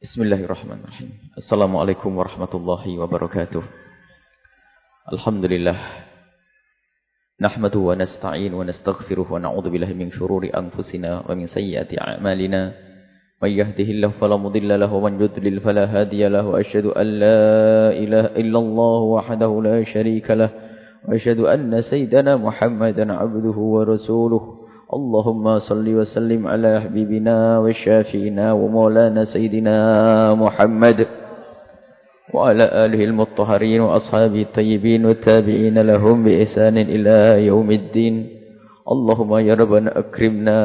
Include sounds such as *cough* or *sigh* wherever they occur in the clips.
Bismillahirrahmanirrahim. Assalamualaikum warahmatullahi wabarakatuh. Alhamdulillah. Nahmadu wa nasta'in wa nastaghfiruh wa na'udhu billahi min syururi anfusina wa min sayyati a'malina. Man yahdihillahu fala mudilla lahu man yudlil fala hadiya lahu. Asyhadu an la ilaha illallah wahdahu la syarika lah. Wa asyhadu anna sayyidana Muhammadan 'abduhu wa rasuluh. اللهم صل وسلم على حبيبنا وشافينا ومولانا سيدنا محمد وعلى آله المطهرين وأصحابه الطيبين والتابعين لهم بإحسان إلى يوم الدين. اللهم يا ربنا أكرمنا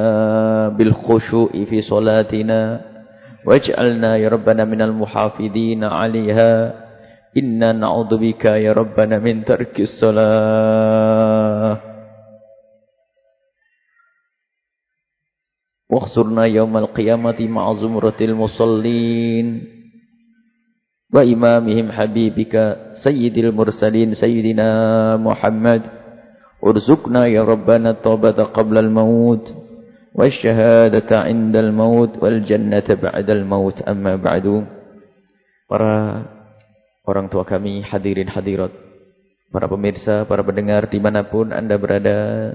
بالخشوع في صلاتنا واجعلنا يا ربنا من المحافظين عليها. إنا نعوذ بك يا ربنا من ترك الصلاة. واخسرنا يوم القيامة مع زمرة المصلين وإمامهم حبيبك سيد المرسلين سيدنا محمد. ارزقنا يا ربنا التوبة قبل الموت والشهادة عند الموت والجنة بعد الموت. أما بعد para orang tua kami hadirin hadirat para pemirsa, para pendengar dimanapun anda berada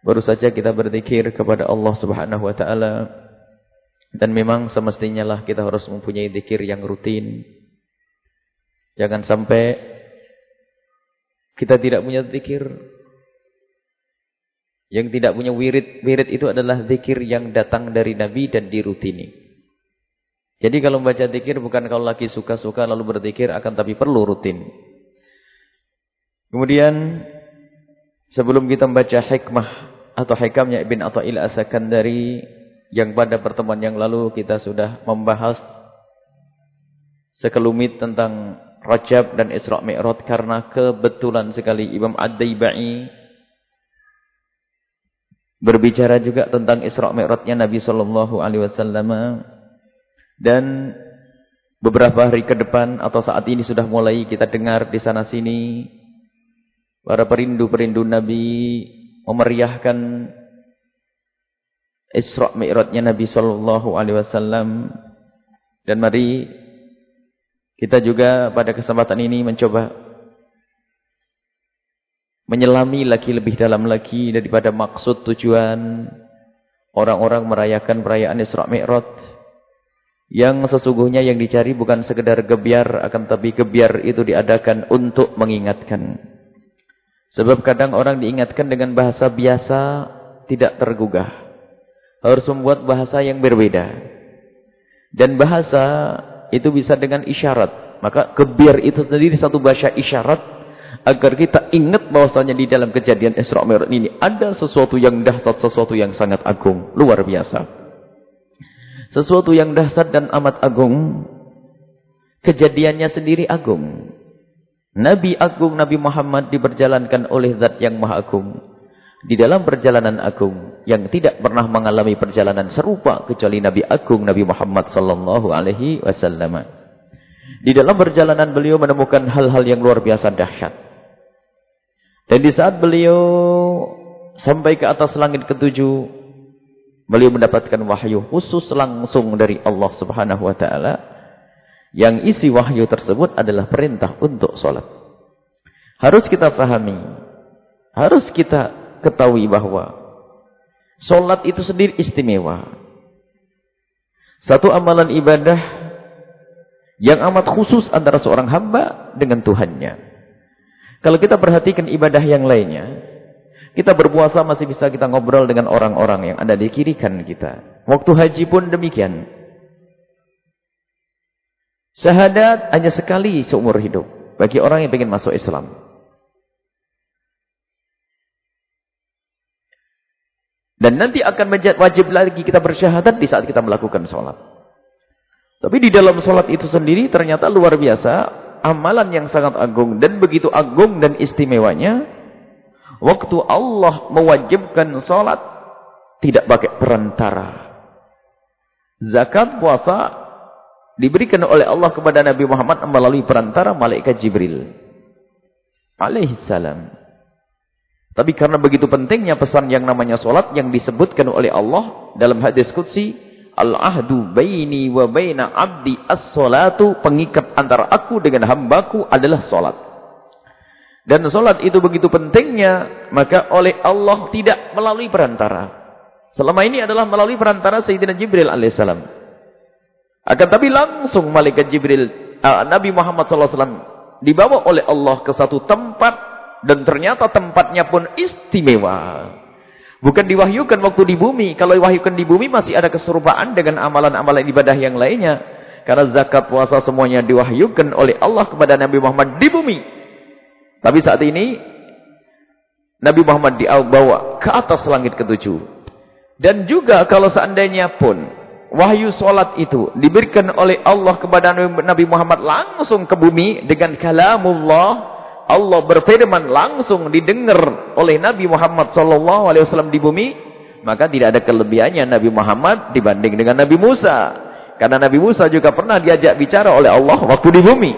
Baru saja kita berzikir kepada Allah Subhanahu wa taala dan memang semestinya lah kita harus mempunyai zikir yang rutin. Jangan sampai kita tidak punya zikir yang tidak punya wirid. Wirid itu adalah zikir yang datang dari Nabi dan dirutini. Jadi kalau membaca zikir bukan kalau lagi suka-suka lalu berzikir akan tapi perlu rutin. Kemudian sebelum kita membaca hikmah atau hikamnya Ibn Atta'il As-Sakandari yang pada pertemuan yang lalu kita sudah membahas sekelumit tentang Rajab dan Isra Mi'raj karena kebetulan sekali Imam Ad-Daibai berbicara juga tentang Isra Mi'rajnya Nabi sallallahu alaihi wasallam. Dan beberapa hari ke depan atau saat ini sudah mulai kita dengar di sana sini para perindu-perindu Nabi memeriahkan Isra Mi'rajnya Nabi sallallahu alaihi wasallam. Dan mari kita juga pada kesempatan ini mencoba menyelami lagi lebih dalam lagi daripada maksud tujuan orang-orang merayakan perayaan Isra Mi'raj yang sesungguhnya yang dicari bukan sekedar gebiar akan tapi gebiar itu diadakan untuk mengingatkan Sebab kadang orang diingatkan dengan bahasa biasa tidak tergugah. Harus membuat bahasa yang berbeda. Dan bahasa itu bisa dengan isyarat. Maka kebiar itu sendiri satu bahasa isyarat agar kita ingat bahwasanya di dalam kejadian Isra Mi'raj ini ada sesuatu yang dahsyat, sesuatu yang sangat agung, luar biasa. Sesuatu yang dahsyat dan amat agung, kejadiannya sendiri agung. Nabi Agung Nabi Muhammad diperjalankan oleh zat yang maha agung. Di dalam perjalanan agung yang tidak pernah mengalami perjalanan serupa kecuali Nabi Agung Nabi Muhammad sallallahu alaihi wasallam. Di dalam perjalanan beliau menemukan hal-hal yang luar biasa dahsyat. Dan di saat beliau sampai ke atas langit ketujuh, beliau mendapatkan wahyu khusus langsung dari Allah Subhanahu wa taala yang isi wahyu tersebut adalah perintah untuk sholat. Harus kita pahami. Harus kita ketahui bahwa sholat itu sendiri istimewa. Satu amalan ibadah yang amat khusus antara seorang hamba dengan Tuhannya. Kalau kita perhatikan ibadah yang lainnya, kita berpuasa masih bisa kita ngobrol dengan orang-orang yang ada di kiri kanan kita. Waktu haji pun demikian. Syahadat hanya sekali seumur hidup bagi orang yang ingin masuk Islam. Dan nanti akan wajib lagi kita bersyahadat di saat kita melakukan sholat. Tapi di dalam sholat itu sendiri ternyata luar biasa. Amalan yang sangat agung dan begitu agung dan istimewanya. Waktu Allah mewajibkan sholat. Tidak pakai perantara. Zakat, puasa, diberikan oleh Allah kepada Nabi Muhammad melalui perantara malaikat Jibril alaihissalam. Tapi karena begitu pentingnya pesan yang namanya solat yang disebutkan oleh Allah dalam hadis qudsi, Al-ahdu baini wa baina abdi as-salatu. Pengikat antara aku dengan hambaku adalah solat. Dan solat itu begitu pentingnya. Maka oleh Allah tidak melalui perantara. Selama ini adalah melalui perantara Sayyidina Jibril alaihissalam. Akan tapi langsung malaikat Jibril, uh, Nabi Muhammad SAW dibawa oleh Allah ke satu tempat dan ternyata tempatnya pun istimewa. Bukan diwahyukan waktu di bumi. Kalau diwahyukan di bumi masih ada keserupaan dengan amalan-amalan ibadah yang lainnya. Karena zakat puasa semuanya diwahyukan oleh Allah kepada Nabi Muhammad di bumi. Tapi saat ini Nabi Muhammad dibawa ke atas langit ketujuh. Dan juga kalau seandainya pun wahyu solat itu diberikan oleh Allah kepada Nabi Muhammad langsung ke bumi dengan kalamullah Allah berfirman langsung didengar oleh Nabi Muhammad sallallahu alaihi wasallam di bumi, maka tidak ada kelebihannya Nabi Muhammad dibanding dengan Nabi Musa. Karena Nabi Musa juga pernah diajak bicara oleh Allah waktu di bumi.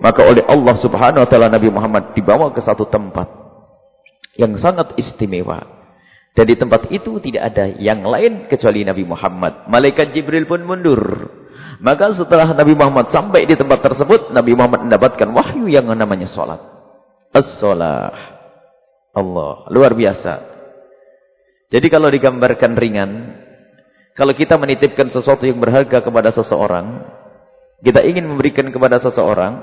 Maka oleh Allah Subhanahu wa taala Nabi Muhammad dibawa ke satu tempat yang sangat istimewa. Dan di tempat itu tidak ada yang lain kecuali Nabi Muhammad. Malaikat Jibril pun mundur. Maka setelah Nabi Muhammad sampai di tempat tersebut, Nabi Muhammad mendapatkan wahyu yang namanya solat. As-solah. Allah. Luar biasa. Jadi kalau digambarkan ringan, kalau kita menitipkan sesuatu yang berharga kepada seseorang, kita ingin memberikan kepada seseorang,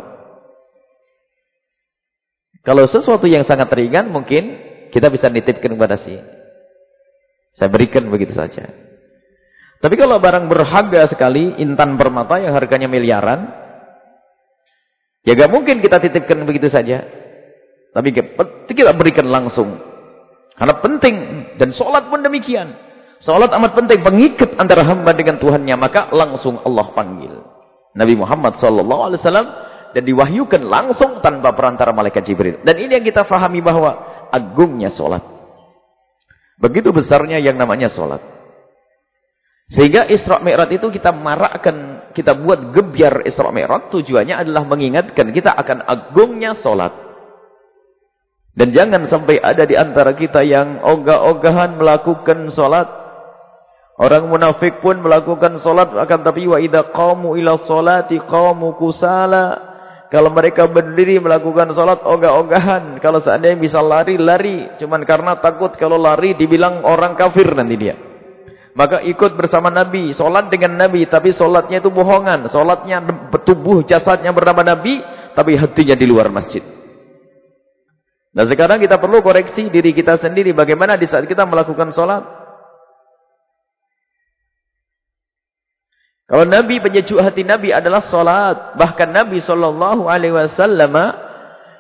kalau sesuatu yang sangat ringan mungkin kita bisa nitipkan kepada si. Saya berikan begitu saja. Tapi kalau barang berharga sekali, intan permata yang harganya miliaran, ya gak mungkin kita titipkan begitu saja. Tapi kita berikan langsung. Karena penting. Dan sholat pun demikian. Sholat amat penting. Pengikat antara hamba dengan Tuhannya. Maka langsung Allah panggil. Nabi Muhammad SAW. Dan diwahyukan langsung tanpa perantara malaikat Jibril. Dan ini yang kita fahami bahwa agungnya sholat. Begitu besarnya yang namanya sholat. Sehingga Isra Mi'raj itu kita marakkan, kita buat gebiar Isra Mi'raj tujuannya adalah mengingatkan kita akan agungnya solat. Dan jangan sampai ada di antara kita yang ogah-ogahan melakukan solat. Orang munafik pun melakukan solat akan tapi wa idza qamu ila salati qamu kusala. Kalau mereka berdiri melakukan solat ogah-ogahan, kalau seandainya bisa lari lari, cuman karena takut kalau lari dibilang orang kafir nanti dia. Maka ikut bersama Nabi, solat dengan Nabi, tapi solatnya itu bohongan. Solatnya tubuh jasadnya bernama Nabi, tapi hatinya di luar masjid. Nah sekarang kita perlu koreksi diri kita sendiri. Bagaimana di saat kita melakukan solat? Kalau Nabi penyejuk hati Nabi adalah solat. Bahkan Nabi Shallallahu Alaihi Wasallam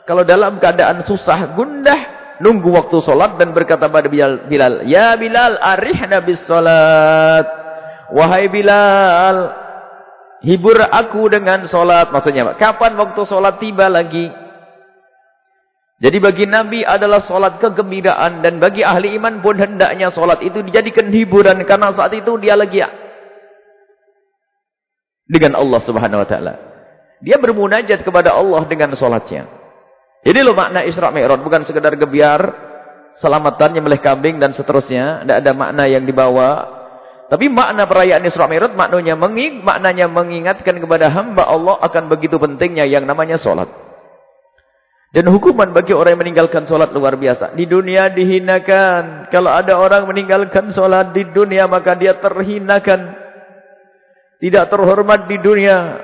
kalau dalam keadaan susah gundah nunggu waktu solat dan berkata pada Bilal, Ya Bilal, arihna bis solat. Wahai Bilal, hibur aku dengan solat. Maksudnya, kapan waktu solat tiba lagi? Jadi bagi Nabi adalah solat kegembiraan. Dan bagi ahli iman pun hendaknya solat itu dijadikan hiburan. Karena saat itu dia lagi dengan Allah subhanahu wa ta'ala. Dia bermunajat kepada Allah dengan solatnya. Ini loh makna Isra Mi'raj, bukan sekedar gebiar, selamatan menyembelih kambing dan seterusnya, tidak ada makna yang dibawa. Tapi makna perayaan Isra Mi'raj maknanya menging, maknanya mengingatkan kepada hamba Allah akan begitu pentingnya yang namanya solat. Dan hukuman bagi orang yang meninggalkan solat luar biasa. Di dunia dihinakan. Kalau ada orang meninggalkan solat di dunia maka dia terhinakan. Tidak terhormat di dunia.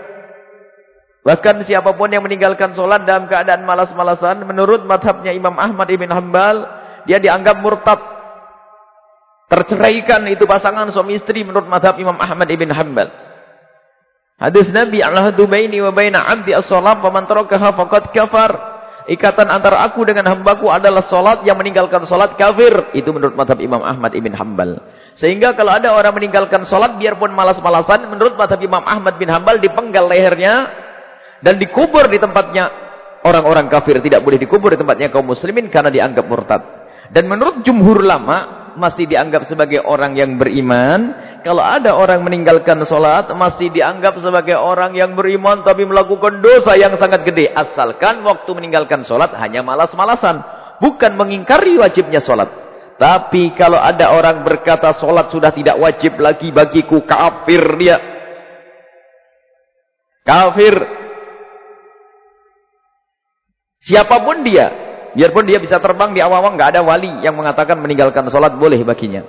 Bahkan siapa pun yang meninggalkan solat dalam keadaan malas-malasan, menurut madhabnya Imam Ahmad ibn Hanbal, dia dianggap murtad. Terceraikan itu pasangan suami istri menurut madhab Imam Ahmad ibn Hanbal. Hadis Nabi Al-Hadu baini wa baina abdi as-salam wa man tarakaha faqad kafar. Ikatan antara aku dengan hambaku adalah solat yang meninggalkan solat kafir. Itu menurut madhab Imam Ahmad ibn Hanbal. Sehingga kalau ada orang meninggalkan solat biarpun malas-malasan, menurut madhab Imam Ahmad bin Hanbal dipenggal lehernya, dan dikubur di tempatnya orang-orang kafir tidak boleh dikubur di tempatnya kaum muslimin karena dianggap murtad dan menurut jumhur lama masih dianggap sebagai orang yang beriman kalau ada orang meninggalkan solat masih dianggap sebagai orang yang beriman tapi melakukan dosa yang sangat gede asalkan waktu meninggalkan solat hanya malas-malasan bukan mengingkari wajibnya solat Tapi kalau ada orang berkata solat sudah tidak wajib lagi bagiku, kafir dia. Kafir. Siapa pun dia, biarpun dia bisa terbang di awang-awang, nggak ada wali yang mengatakan meninggalkan solat boleh baginya.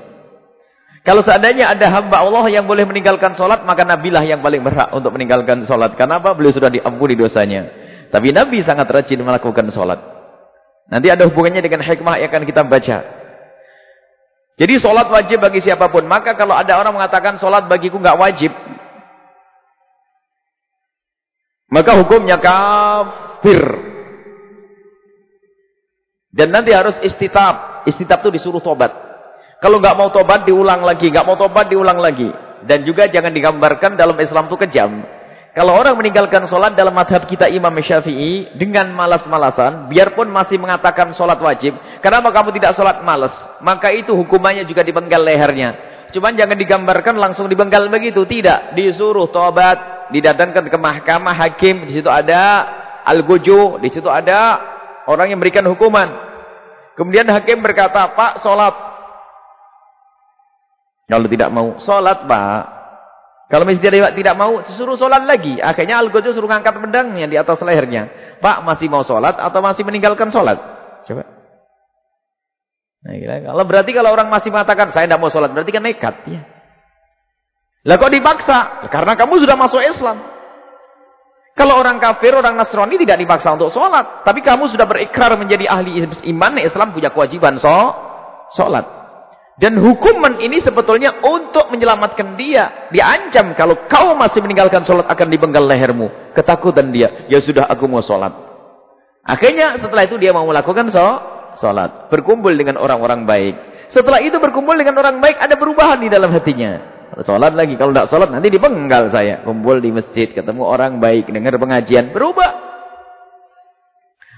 Kalau seandainya ada hamba Allah yang boleh meninggalkan solat, maka Nabilah yang paling berhak untuk meninggalkan solat. Kenapa? Beliau sudah diampuni dosanya. Tapi Nabi sangat rajin melakukan solat. Nanti ada hubungannya dengan hikmah yang akan kita baca. Jadi solat wajib bagi siapa pun. Maka kalau ada orang mengatakan solat bagiku nggak wajib. Maka hukumnya kafir. Dan nanti harus istitab. Istitab itu disuruh tobat. Kalau nggak mau tobat diulang lagi, nggak mau tobat diulang lagi. Dan juga jangan digambarkan dalam Islam itu kejam. Kalau orang meninggalkan sholat dalam madhab kita Imam Syafi'i dengan malas-malasan, biarpun masih mengatakan sholat wajib, kenapa kamu tidak sholat malas? Maka itu hukumannya juga dibenggal lehernya. Cuman jangan digambarkan langsung dibenggal begitu, tidak. Disuruh tobat, didatangkan ke mahkamah hakim, di situ ada al-guju, di situ ada orang yang memberikan hukuman. Kemudian hakim berkata, Pak, sholat kalau tidak mau sholat pak. Kalau masih tidak, mau suruh sholat lagi. Akhirnya Al-Ghazali suruh ngangkat pedangnya di atas lehernya. Pak masih mau sholat atau masih meninggalkan sholat? Coba. Nah, Kalau berarti kalau orang masih mengatakan saya tidak mau sholat berarti kan nekat ya. Lah kok dipaksa? Karena kamu sudah masuk Islam. Kalau orang kafir, orang Nasrani tidak dipaksa untuk sholat. Tapi kamu sudah berikrar menjadi ahli iman, Islam punya kewajiban sholat. Dan hukuman ini sebetulnya untuk menyelamatkan dia. Diancam kalau kau masih meninggalkan sholat akan dibenggal lehermu. Ketakutan dia. Ya sudah aku mau sholat. Akhirnya setelah itu dia mau melakukan sholat. Berkumpul dengan orang-orang baik. Setelah itu berkumpul dengan orang baik ada perubahan di dalam hatinya. Sholat lagi. Kalau tidak sholat nanti dibenggal saya. Kumpul di masjid. Ketemu orang baik. Dengar pengajian. Berubah.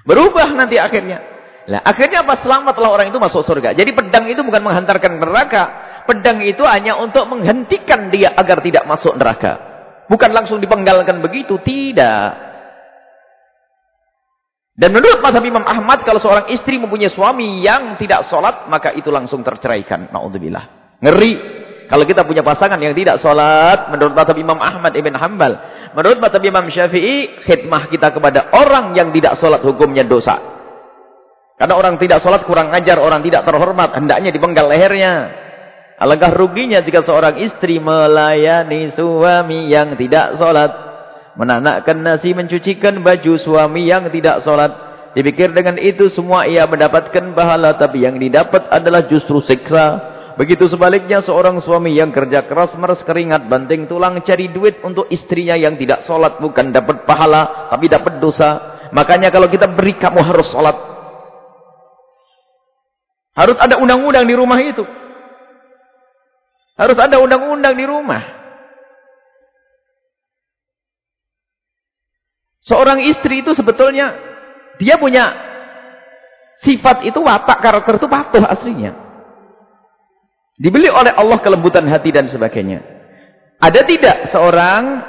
Berubah nanti akhirnya. Lah, akhirnya apa? Selamatlah orang itu masuk surga. Jadi pedang itu bukan menghantarkan neraka. Pedang itu hanya untuk menghentikan dia agar tidak masuk neraka. Bukan langsung dipenggalkan begitu. Tidak. Dan menurut Mazhab Imam Ahmad, kalau seorang istri mempunyai suami yang tidak sholat, maka itu langsung terceraikan. Na'udzubillah. Ngeri. Kalau kita punya pasangan yang tidak sholat, menurut Mazhab Imam Ahmad Ibn Hanbal. Menurut Mazhab Imam Syafi'i, khidmah kita kepada orang yang tidak sholat hukumnya dosa. Karena orang tidak sholat kurang ajar, orang tidak terhormat, hendaknya dipenggal lehernya. Alangkah ruginya jika seorang istri melayani suami yang tidak sholat. Menanakkan nasi, mencucikan baju suami yang tidak sholat. Dipikir dengan itu semua ia mendapatkan pahala, tapi yang didapat adalah justru siksa. Begitu sebaliknya seorang suami yang kerja keras meres keringat banting tulang cari duit untuk istrinya yang tidak sholat bukan dapat pahala tapi dapat dosa. Makanya kalau kita beri kamu harus sholat harus ada undang-undang di rumah itu. Harus ada undang-undang di rumah. Seorang istri itu sebetulnya dia punya sifat itu watak karakter itu patuh aslinya. Dibeli oleh Allah kelembutan hati dan sebagainya. Ada tidak seorang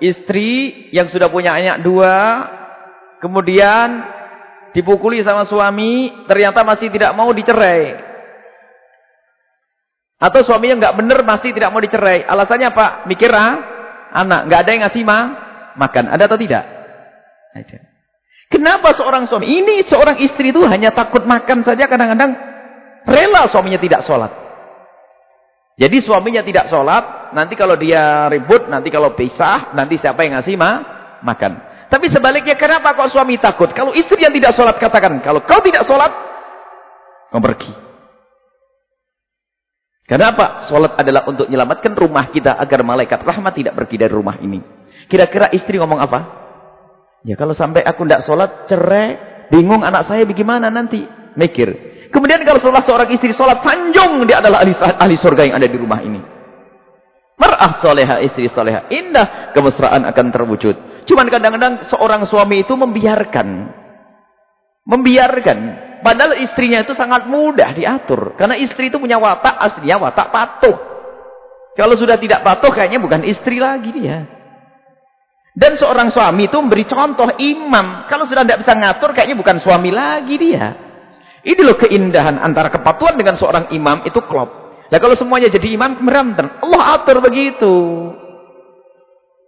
istri yang sudah punya anak dua, kemudian dipukuli sama suami, ternyata masih tidak mau dicerai. Atau suaminya nggak benar masih tidak mau dicerai. Alasannya apa? Mikir ah, anak, nggak ada yang ngasih ma, makan. Ada atau tidak? Ada. Kenapa seorang suami? Ini seorang istri itu hanya takut makan saja kadang-kadang rela suaminya tidak sholat. Jadi suaminya tidak sholat, nanti kalau dia ribut, nanti kalau pisah, nanti siapa yang ngasih ma, makan. Tapi sebaliknya kenapa kok suami takut? Kalau istri yang tidak sholat katakan, kalau kau tidak sholat, kau pergi. Kenapa? Sholat adalah untuk menyelamatkan rumah kita agar malaikat rahmat tidak pergi dari rumah ini. Kira-kira istri ngomong apa? Ya kalau sampai aku tidak sholat, cerai, bingung anak saya bagaimana nanti? Mikir. Kemudian kalau setelah seorang istri sholat, sanjung dia adalah ahli, ahli surga yang ada di rumah ini. Mar'ah soleha, istri soleha. Indah kemesraan akan terwujud. Cuman kadang-kadang seorang suami itu membiarkan. Membiarkan. Padahal istrinya itu sangat mudah diatur. Karena istri itu punya watak aslinya watak patuh. Kalau sudah tidak patuh kayaknya bukan istri lagi dia. Dan seorang suami itu memberi contoh imam. Kalau sudah tidak bisa ngatur kayaknya bukan suami lagi dia. Ini loh keindahan antara kepatuhan dengan seorang imam itu klop. Nah kalau semuanya jadi imam meranten. Allah atur begitu.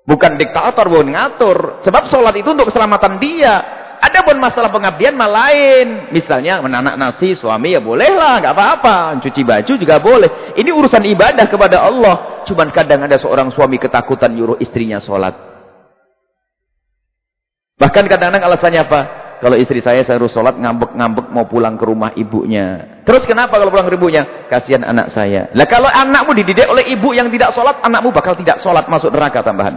Bukan diktator, bukan ngatur. Sebab sholat itu untuk keselamatan dia. Ada pun masalah pengabdian mah lain. Misalnya menanak nasi suami ya bolehlah, nggak apa-apa. Cuci baju juga boleh. Ini urusan ibadah kepada Allah. Cuman kadang ada seorang suami ketakutan nyuruh istrinya sholat. Bahkan kadang-kadang alasannya apa? Kalau istri saya saya harus sholat ngambek-ngambek mau pulang ke rumah ibunya. Terus kenapa kalau pulang ke ibunya? Kasihan anak saya. Lah kalau anakmu dididik oleh ibu yang tidak sholat, anakmu bakal tidak sholat masuk neraka tambahan.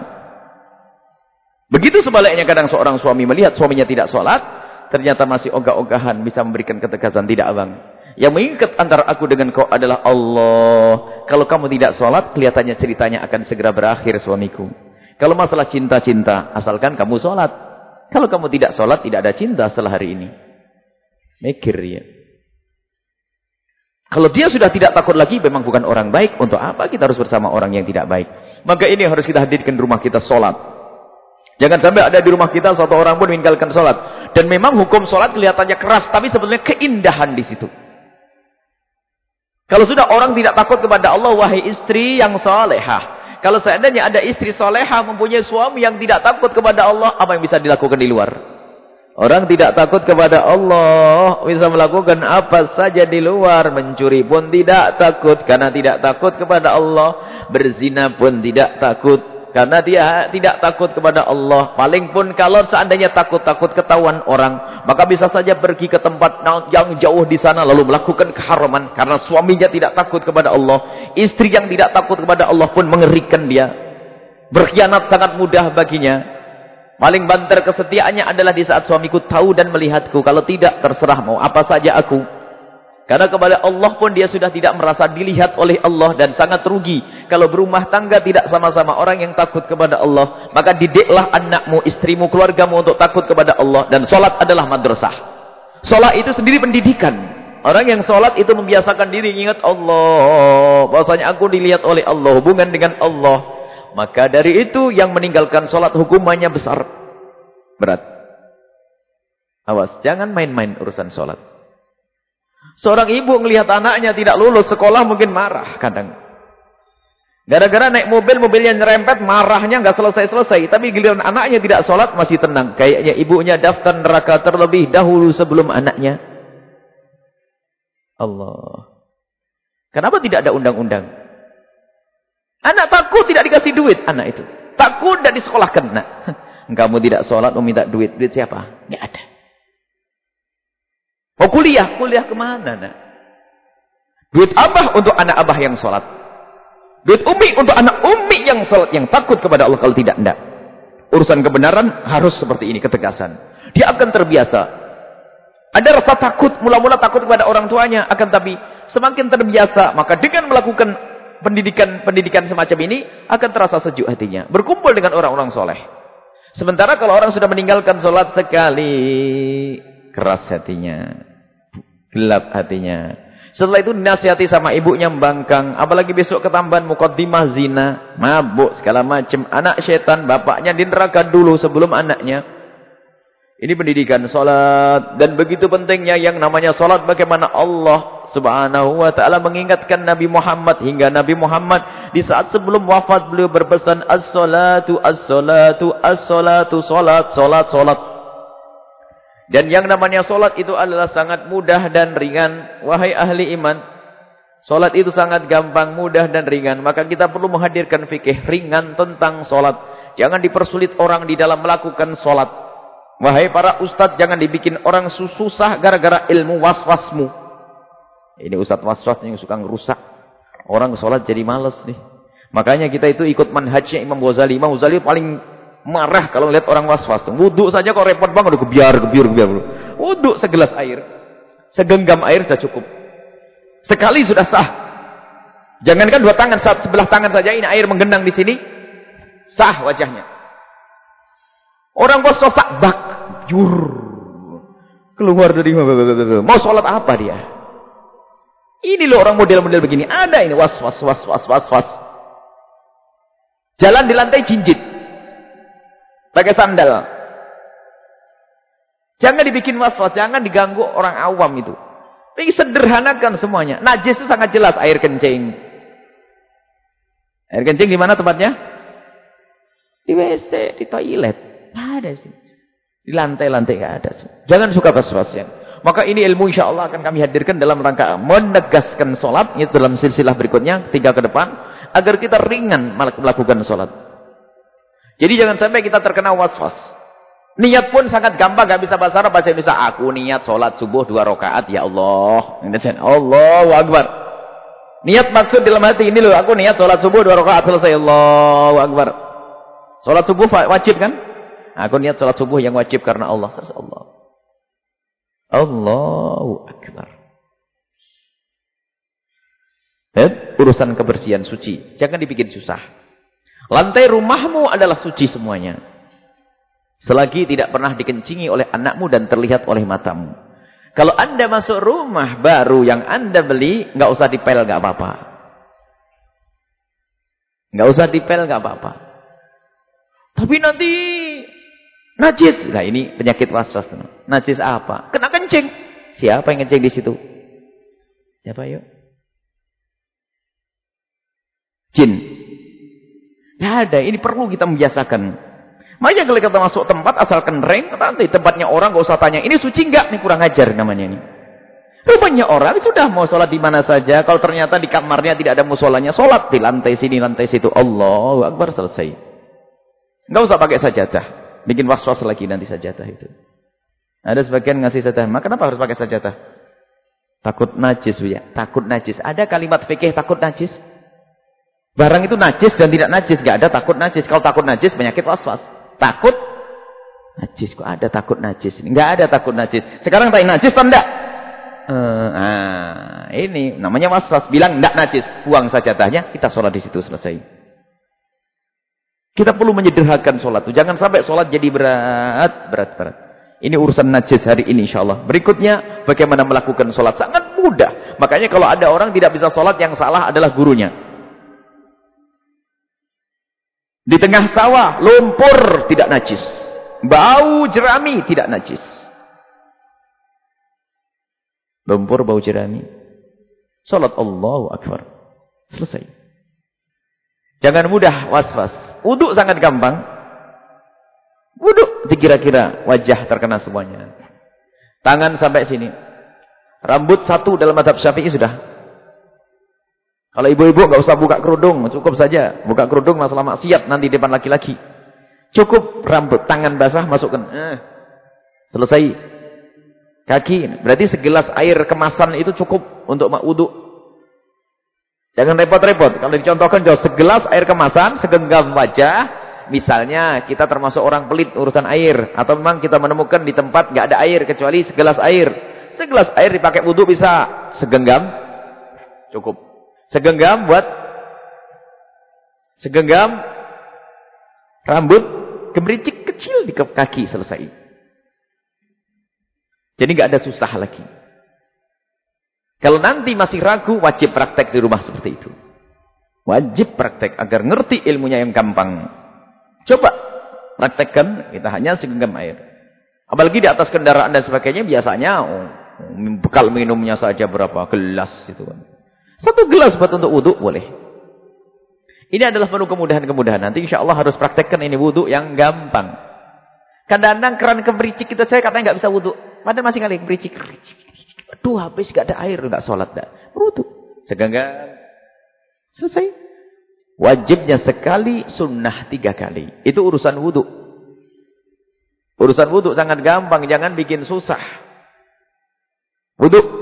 Begitu sebaliknya kadang seorang suami melihat suaminya tidak sholat, ternyata masih ogah-ogahan bisa memberikan ketegasan. Tidak abang. Yang mengikat antara aku dengan kau adalah Allah. Kalau kamu tidak sholat, kelihatannya ceritanya akan segera berakhir suamiku. Kalau masalah cinta-cinta, asalkan kamu sholat. Kalau kamu tidak sholat, tidak ada cinta setelah hari ini. Mikir dia. Kalau dia sudah tidak takut lagi, memang bukan orang baik. Untuk apa kita harus bersama orang yang tidak baik? Maka ini harus kita hadirkan di rumah kita sholat. Jangan sampai ada di rumah kita satu orang pun meninggalkan sholat. Dan memang hukum sholat kelihatannya keras, tapi sebetulnya keindahan di situ. Kalau sudah orang tidak takut kepada Allah, wahai istri yang solehah. Kalau seandainya ada istri soleha mempunyai suami yang tidak takut kepada Allah, apa yang bisa dilakukan di luar? Orang tidak takut kepada Allah bisa melakukan apa saja di luar. Mencuri pun tidak takut karena tidak takut kepada Allah. Berzina pun tidak takut karena dia tidak takut kepada Allah. Paling pun kalau seandainya takut-takut ketahuan orang. Maka bisa saja pergi ke tempat yang jauh di sana. Lalu melakukan keharaman. Karena suaminya tidak takut kepada Allah. Istri yang tidak takut kepada Allah pun mengerikan dia. Berkhianat sangat mudah baginya. Paling banter kesetiaannya adalah di saat suamiku tahu dan melihatku. Kalau tidak terserah mau apa saja aku. Karena kepada Allah pun dia sudah tidak merasa dilihat oleh Allah dan sangat rugi. Kalau berumah tangga tidak sama-sama orang yang takut kepada Allah. Maka didiklah anakmu, istrimu, keluargamu untuk takut kepada Allah. Dan solat adalah madrasah. Solat itu sendiri pendidikan. Orang yang solat itu membiasakan diri ingat Allah. Bahasanya aku dilihat oleh Allah. Hubungan dengan Allah. Maka dari itu yang meninggalkan solat hukumannya besar. Berat. Awas, jangan main-main urusan solat. Seorang ibu melihat anaknya tidak lulus sekolah mungkin marah kadang. Gara-gara naik mobil, mobilnya nyerempet, marahnya nggak selesai-selesai. Tapi giliran anaknya tidak sholat, masih tenang. Kayaknya ibunya daftar neraka terlebih dahulu sebelum anaknya. Allah. Kenapa tidak ada undang-undang? Anak takut tidak dikasih duit, anak itu. Takut tidak disekolahkan. Nah, kamu tidak sholat, meminta duit. Duit siapa? Nggak ada. Oh kuliah, kuliah ke mana nak? Duit abah untuk anak abah yang sholat. Duit umi untuk anak umi yang sholat, yang takut kepada Allah kalau tidak, tidak. Urusan kebenaran harus seperti ini, ketegasan. Dia akan terbiasa. Ada rasa takut, mula-mula takut kepada orang tuanya. Akan tapi semakin terbiasa, maka dengan melakukan pendidikan-pendidikan semacam ini, akan terasa sejuk hatinya. Berkumpul dengan orang-orang soleh. Sementara kalau orang sudah meninggalkan sholat sekali, keras hatinya gelap hatinya. Setelah itu nasihati sama ibunya membangkang. Apalagi besok ketambahan mukaddimah zina. Mabuk segala macam. Anak setan. Bapaknya di neraka dulu sebelum anaknya. Ini pendidikan solat. Dan begitu pentingnya yang namanya solat. Bagaimana Allah subhanahu wa ta'ala mengingatkan Nabi Muhammad. Hingga Nabi Muhammad di saat sebelum wafat beliau berpesan. As-salatu, as-salatu, as-salatu, solat, solat, solat. Dan yang namanya solat itu adalah sangat mudah dan ringan. Wahai ahli iman. Solat itu sangat gampang, mudah dan ringan. Maka kita perlu menghadirkan fikih ringan tentang solat. Jangan dipersulit orang di dalam melakukan solat. Wahai para ustadz, jangan dibikin orang susah gara-gara ilmu was-wasmu. Ini ustadz was-was yang suka ngerusak. Orang solat jadi males nih. Makanya kita itu ikut manhajnya Imam Ghazali. Imam Ghazali paling marah kalau lihat orang was-was. Wudhu saja kok repot banget, udah gebiar, gebiar, gebiar. Wudhu segelas air. Segenggam air sudah cukup. Sekali sudah sah. Jangankan dua tangan, sebelah tangan saja ini air menggenang di sini. Sah wajahnya. Orang was-was bak. Jur. Keluar dari mau sholat apa dia? Ini loh orang model-model begini. Ada ini was-was, was-was, was-was. Jalan di lantai jinjit. Pakai sandal. Jangan dibikin was-was, jangan diganggu orang awam itu. Ini sederhanakan semuanya. Najis itu sangat jelas air kencing. Air kencing di mana tempatnya? Di WC, di toilet. Tidak ada sih. Di lantai-lantai tidak ada. Jangan suka pas-pasan. Maka ini ilmu insya Allah akan kami hadirkan dalam rangka menegaskan sholat. Itu dalam silsilah berikutnya, tiga ke depan. Agar kita ringan melakukan sholat. Jadi jangan sampai kita terkena was-was. Niat pun sangat gampang, gak bisa bahasa Arab, bahasa Indonesia. Aku niat sholat subuh dua rakaat, ya Allah. Allahu Akbar. Niat maksud dalam hati ini loh, aku niat sholat subuh dua rakaat selesai. Allahu Akbar. Sholat subuh wajib kan? Aku niat sholat subuh yang wajib karena Allah. Allah. Allahu Akbar. Urusan kebersihan suci. Jangan dibikin susah. Lantai rumahmu adalah suci semuanya. Selagi tidak pernah dikencingi oleh anakmu dan terlihat oleh matamu. Kalau anda masuk rumah baru yang anda beli, nggak usah dipel, nggak apa-apa. Nggak usah dipel, nggak apa-apa. Tapi nanti najis. Nah ini penyakit was-was. Najis apa? Kena kencing. Siapa yang kencing di situ? Siapa yuk? Jin. Tidak ada. Ini perlu kita membiasakan. Makanya kalau kita masuk tempat asalkan reng, nanti tempatnya orang gak usah tanya, ini suci enggak? Ini kurang ajar namanya ini. Rupanya orang sudah mau sholat di mana saja. Kalau ternyata di kamarnya tidak ada musolanya, sholat di lantai sini, lantai situ. Allah Akbar selesai. Enggak usah pakai sajadah. Bikin was-was lagi nanti sajadah itu. Ada sebagian ngasih sajadah. Maka kenapa harus pakai sajadah? Takut najis ya. Takut najis. Ada kalimat fikih takut najis? Barang itu najis dan tidak najis. Gak ada takut najis. Kalau takut najis penyakit was-was. Takut najis. Kok ada takut najis? Enggak ada takut najis. Sekarang tanya najis atau enggak? Uh, ah, ini namanya waswas. Bilang enggak najis. Buang sajadahnya. Kita sholat di situ selesai. Kita perlu menyederhanakan sholat itu. Jangan sampai sholat jadi berat. Berat, berat. Ini urusan najis hari ini insyaAllah. Berikutnya, bagaimana melakukan sholat. Sangat mudah. Makanya kalau ada orang tidak bisa sholat, yang salah adalah gurunya. Di tengah sawah, lumpur tidak najis. Bau jerami tidak najis. Lumpur bau jerami. Salat Allahu Akbar. Selesai. Jangan mudah was-was. Wuduk sangat gampang. Wuduk dikira-kira wajah terkena semuanya. Tangan sampai sini. Rambut satu dalam madhab syafi'i sudah. Kalau ibu-ibu nggak usah buka kerudung, cukup saja. Buka kerudung masalah maksiat nanti depan laki-laki. Cukup rambut, tangan basah masukkan. Eh, selesai. Kaki, berarti segelas air kemasan itu cukup untuk wudu. Jangan repot-repot. Kalau dicontohkan jauh segelas air kemasan, segenggam wajah. Misalnya kita termasuk orang pelit urusan air. Atau memang kita menemukan di tempat nggak ada air kecuali segelas air. Segelas air dipakai wudhu bisa segenggam. Cukup. Segenggam buat segenggam rambut gemericik kecil di kaki selesai. Jadi nggak ada susah lagi. Kalau nanti masih ragu, wajib praktek di rumah seperti itu. Wajib praktek agar ngerti ilmunya yang gampang. Coba praktekkan, kita hanya segenggam air. Apalagi di atas kendaraan dan sebagainya, biasanya oh, bekal minumnya saja berapa gelas gitu kan. Satu gelas buat untuk wudhu boleh. Ini adalah penuh kemudahan-kemudahan. Nanti insya Allah harus praktekkan ini wudhu yang gampang. Kadang-kadang keran kebericik kita saya katanya nggak bisa wudhu. Padahal masih kali kebericik. Aduh habis gak ada air. nggak sholat. Gak. Wudhu. Segenggam. Selesai. Wajibnya sekali, sunnah tiga kali. Itu urusan wudhu. Urusan wudhu sangat gampang. Jangan bikin susah. Wudhu.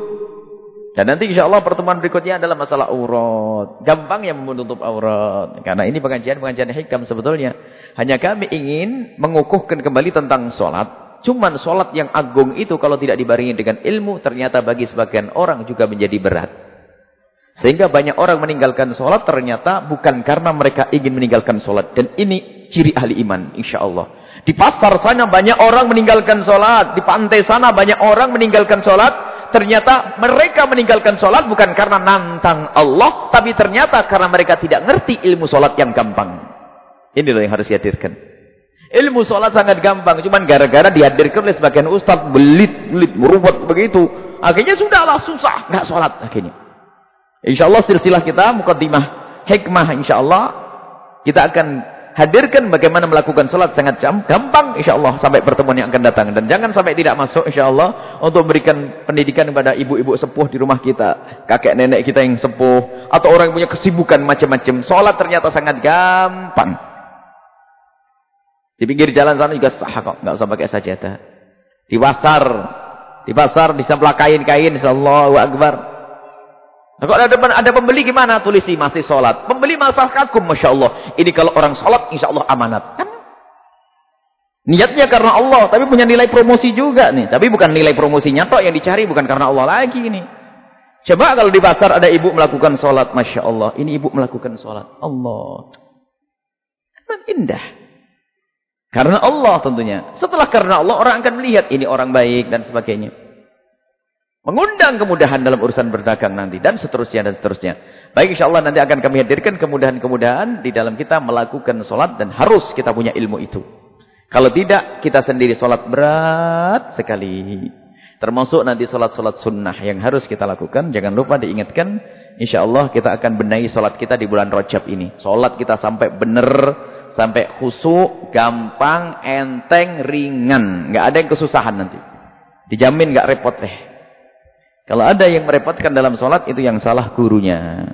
Dan nanti insya Allah pertemuan berikutnya adalah masalah aurat. Gampang yang menutup aurat. Karena ini pengajian-pengajian hikam sebetulnya. Hanya kami ingin mengukuhkan kembali tentang sholat. Cuman sholat yang agung itu kalau tidak dibarengi dengan ilmu. Ternyata bagi sebagian orang juga menjadi berat. Sehingga banyak orang meninggalkan sholat ternyata bukan karena mereka ingin meninggalkan sholat. Dan ini ciri ahli iman insya Allah. Di pasar sana banyak orang meninggalkan sholat. Di pantai sana banyak orang meninggalkan sholat ternyata mereka meninggalkan sholat bukan karena nantang Allah, tapi ternyata karena mereka tidak ngerti ilmu sholat yang gampang. Ini loh yang harus dihadirkan. Ilmu sholat sangat gampang, cuman gara-gara dihadirkan oleh sebagian ustaz belit-belit merubah begitu. Akhirnya sudahlah susah. Nggak sholat akhirnya. InsyaAllah silsilah kita, mukaddimah hikmah insyaAllah. Kita akan hadirkan bagaimana melakukan sholat sangat gampang insyaAllah sampai pertemuan yang akan datang. Dan jangan sampai tidak masuk insyaAllah untuk memberikan pendidikan kepada ibu-ibu sepuh di rumah kita. Kakek nenek kita yang sepuh. Atau orang yang punya kesibukan macam-macam. Sholat ternyata sangat gampang. Di pinggir jalan sana juga sah kok. Nggak usah pakai sajadah. Di pasar. Di pasar disamplah kain-kain. Allahu Akbar. Nah, kalau ada, ada pembeli gimana? Tulisi masih sholat. Pembeli masalah kagum, Masya Allah. Ini kalau orang sholat, insya Allah amanat. Kan? Niatnya karena Allah, tapi punya nilai promosi juga nih. Tapi bukan nilai promosinya toh yang dicari, bukan karena Allah lagi ini. Coba kalau di pasar ada ibu melakukan sholat, Masya Allah. Ini ibu melakukan sholat. Allah. Kan indah. Karena Allah tentunya. Setelah karena Allah, orang akan melihat ini orang baik dan sebagainya. Mengundang kemudahan dalam urusan berdagang nanti. Dan seterusnya dan seterusnya. Baik insya Allah nanti akan kami hadirkan kemudahan-kemudahan di dalam kita melakukan sholat. Dan harus kita punya ilmu itu. Kalau tidak, kita sendiri sholat berat sekali. Termasuk nanti sholat-sholat sunnah yang harus kita lakukan. Jangan lupa diingatkan. Insya Allah kita akan benahi sholat kita di bulan Rajab ini. Sholat kita sampai benar, sampai khusyuk, gampang, enteng, ringan. Nggak ada yang kesusahan nanti. Dijamin nggak repot deh. Kalau ada yang merepotkan dalam sholat, itu yang salah gurunya.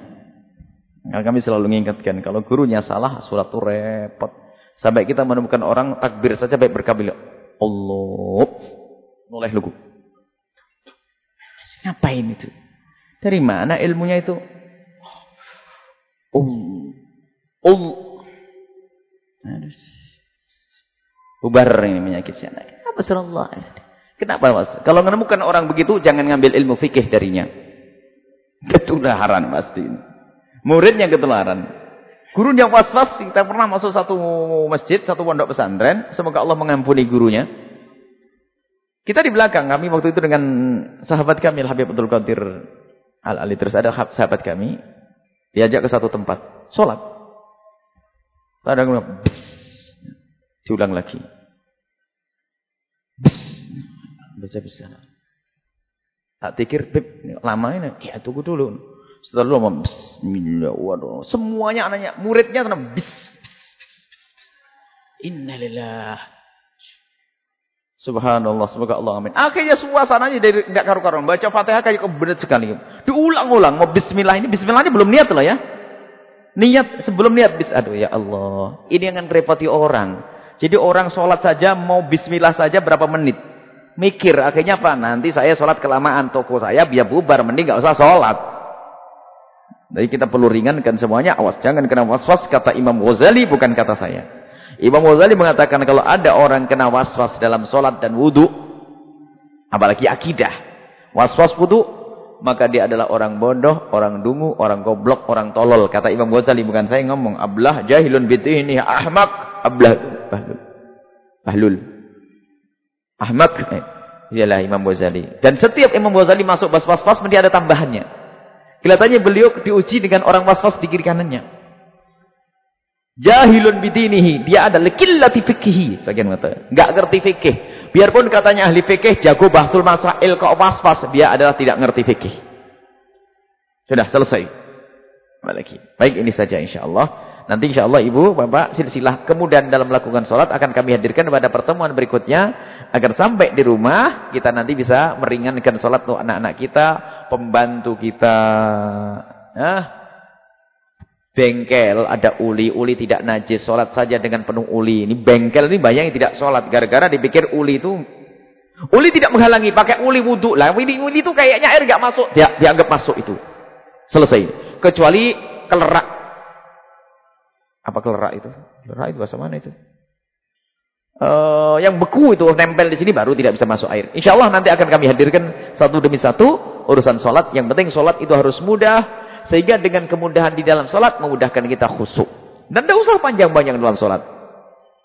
Nah, kami selalu mengingatkan, kalau gurunya salah, sholat itu repot. Sampai kita menemukan orang takbir saja baik berkabil. Allah. Mulai lugu. Ngapain itu? Dari mana ilmunya itu? Um. Um. Ubar ini menyakit si anak. Apa Allah? Kenapa mas? Kalau menemukan orang begitu, jangan ngambil ilmu fikih darinya. Ketularan pasti. Muridnya ketularan. Gurunya was-was, kita pernah masuk satu masjid, satu pondok pesantren. Semoga Allah mengampuni gurunya. Kita di belakang, kami waktu itu dengan sahabat kami, Habib Abdul Qadir Al-Ali. Terus ada sahabat kami, diajak ke satu tempat, sholat. Kadang diulang lagi. Bisa-bisa. Tak pikir, Beb, lama ini. Ya, tunggu dulu. Setelah lu ngomong, Bismillah, waduh. Semuanya anaknya, muridnya, bis, bis, bis, bis, bis. Innalillah. Subhanallah, semoga Allah amin. Akhirnya suasananya dari enggak karu-karuan. Baca Fatihah kayak kebenet sekali. Diulang-ulang. Mau bismillah ini, bismillah ini belum niat lah ya. Niat sebelum niat bis aduh ya Allah. Ini yang akan orang. Jadi orang sholat saja mau bismillah saja berapa menit. Mikir akhirnya apa? Nanti saya sholat kelamaan toko saya biar bubar. Mending gak usah sholat. Jadi kita perlu ringankan semuanya. Awas jangan kena was-was kata Imam Ghazali bukan kata saya. Imam Ghazali mengatakan kalau ada orang kena was-was dalam sholat dan wudhu. Apalagi akidah. Was-was wudhu. Maka dia adalah orang bodoh, orang dungu, orang goblok, orang tolol. Kata Imam Ghazali bukan saya ngomong. Ablah jahilun bitini ahmak. Ablah bahlul. Bahlul. Ahmad eh, ialah Imam Ghazali. Dan setiap Imam Ghazali masuk was-was-was mesti ada tambahannya. Kelihatannya beliau diuji dengan orang was-was di kiri kanannya. Jahilun bidinihi, dia ada lekillati fikhi, bagian kata. Enggak ngerti fikih. Biarpun katanya ahli fikih jago bahtul masail kok was-was, dia adalah tidak ngerti fikih. Sudah selesai. Baik ini saja insyaallah. Nanti insya Allah ibu, bapak, silsilah kemudian dalam melakukan sholat akan kami hadirkan pada pertemuan berikutnya. Agar sampai di rumah kita nanti bisa meringankan sholat untuk anak-anak kita, pembantu kita. Nah, bengkel ada uli, uli tidak najis, sholat saja dengan penuh uli. Ini bengkel ini banyak yang tidak sholat. Gara-gara dipikir uli itu, uli tidak menghalangi, pakai uli wudhu lah. Uli, uli itu kayaknya air gak masuk, dia dianggap masuk itu. Selesai. Kecuali kelerak apa kelerak itu? Kelerak itu bahasa mana itu? Uh, yang beku itu nempel di sini baru tidak bisa masuk air. Insya Allah nanti akan kami hadirkan satu demi satu urusan sholat. Yang penting sholat itu harus mudah. Sehingga dengan kemudahan di dalam sholat memudahkan kita khusyuk. Dan tidak usah panjang-panjang dalam sholat.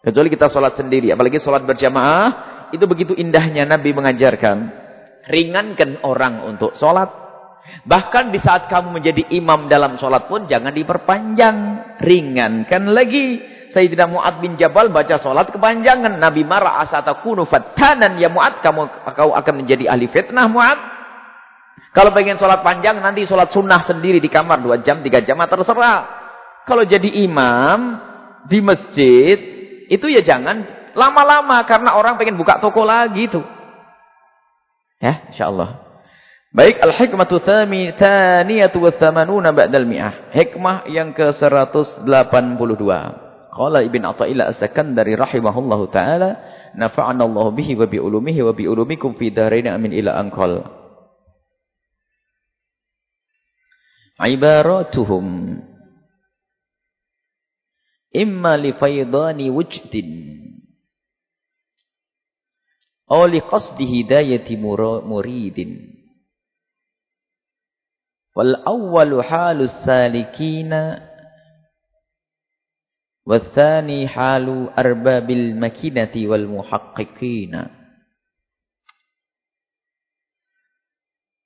Kecuali kita sholat sendiri. Apalagi sholat berjamaah. Itu begitu indahnya Nabi mengajarkan. Ringankan orang untuk sholat. Bahkan di saat kamu menjadi imam dalam sholat pun jangan diperpanjang. Ringankan lagi. Sayyidina Mu'ad bin Jabal baca sholat kepanjangan. Nabi marah asatakunu fattanan ya Mu'ad. Kamu kau akan menjadi ahli fitnah Mu'ad. Kalau pengen sholat panjang, nanti sholat sunnah sendiri di kamar. Dua jam, tiga jam, terserah. Kalau jadi imam di masjid, itu ya jangan lama-lama. Karena orang pengen buka toko lagi tuh. Ya, insyaAllah. Baik, al-hikmatu thaniyatu wa thamanuna ba'dal mi'ah. Hikmah yang ke-182. Qala Ibn Atta'ila as-Sakandari rahimahullahu ta'ala. Nafa'ana Allah bihi wa bi'ulumihi wa bi'ulumikum fi dharina amin ila angkol. ibaratuhum imma li faydani wujdin aw li qasdi hidayati muridin wal awwalu halus salikina والثاني حال أرباب المكينة والمحققين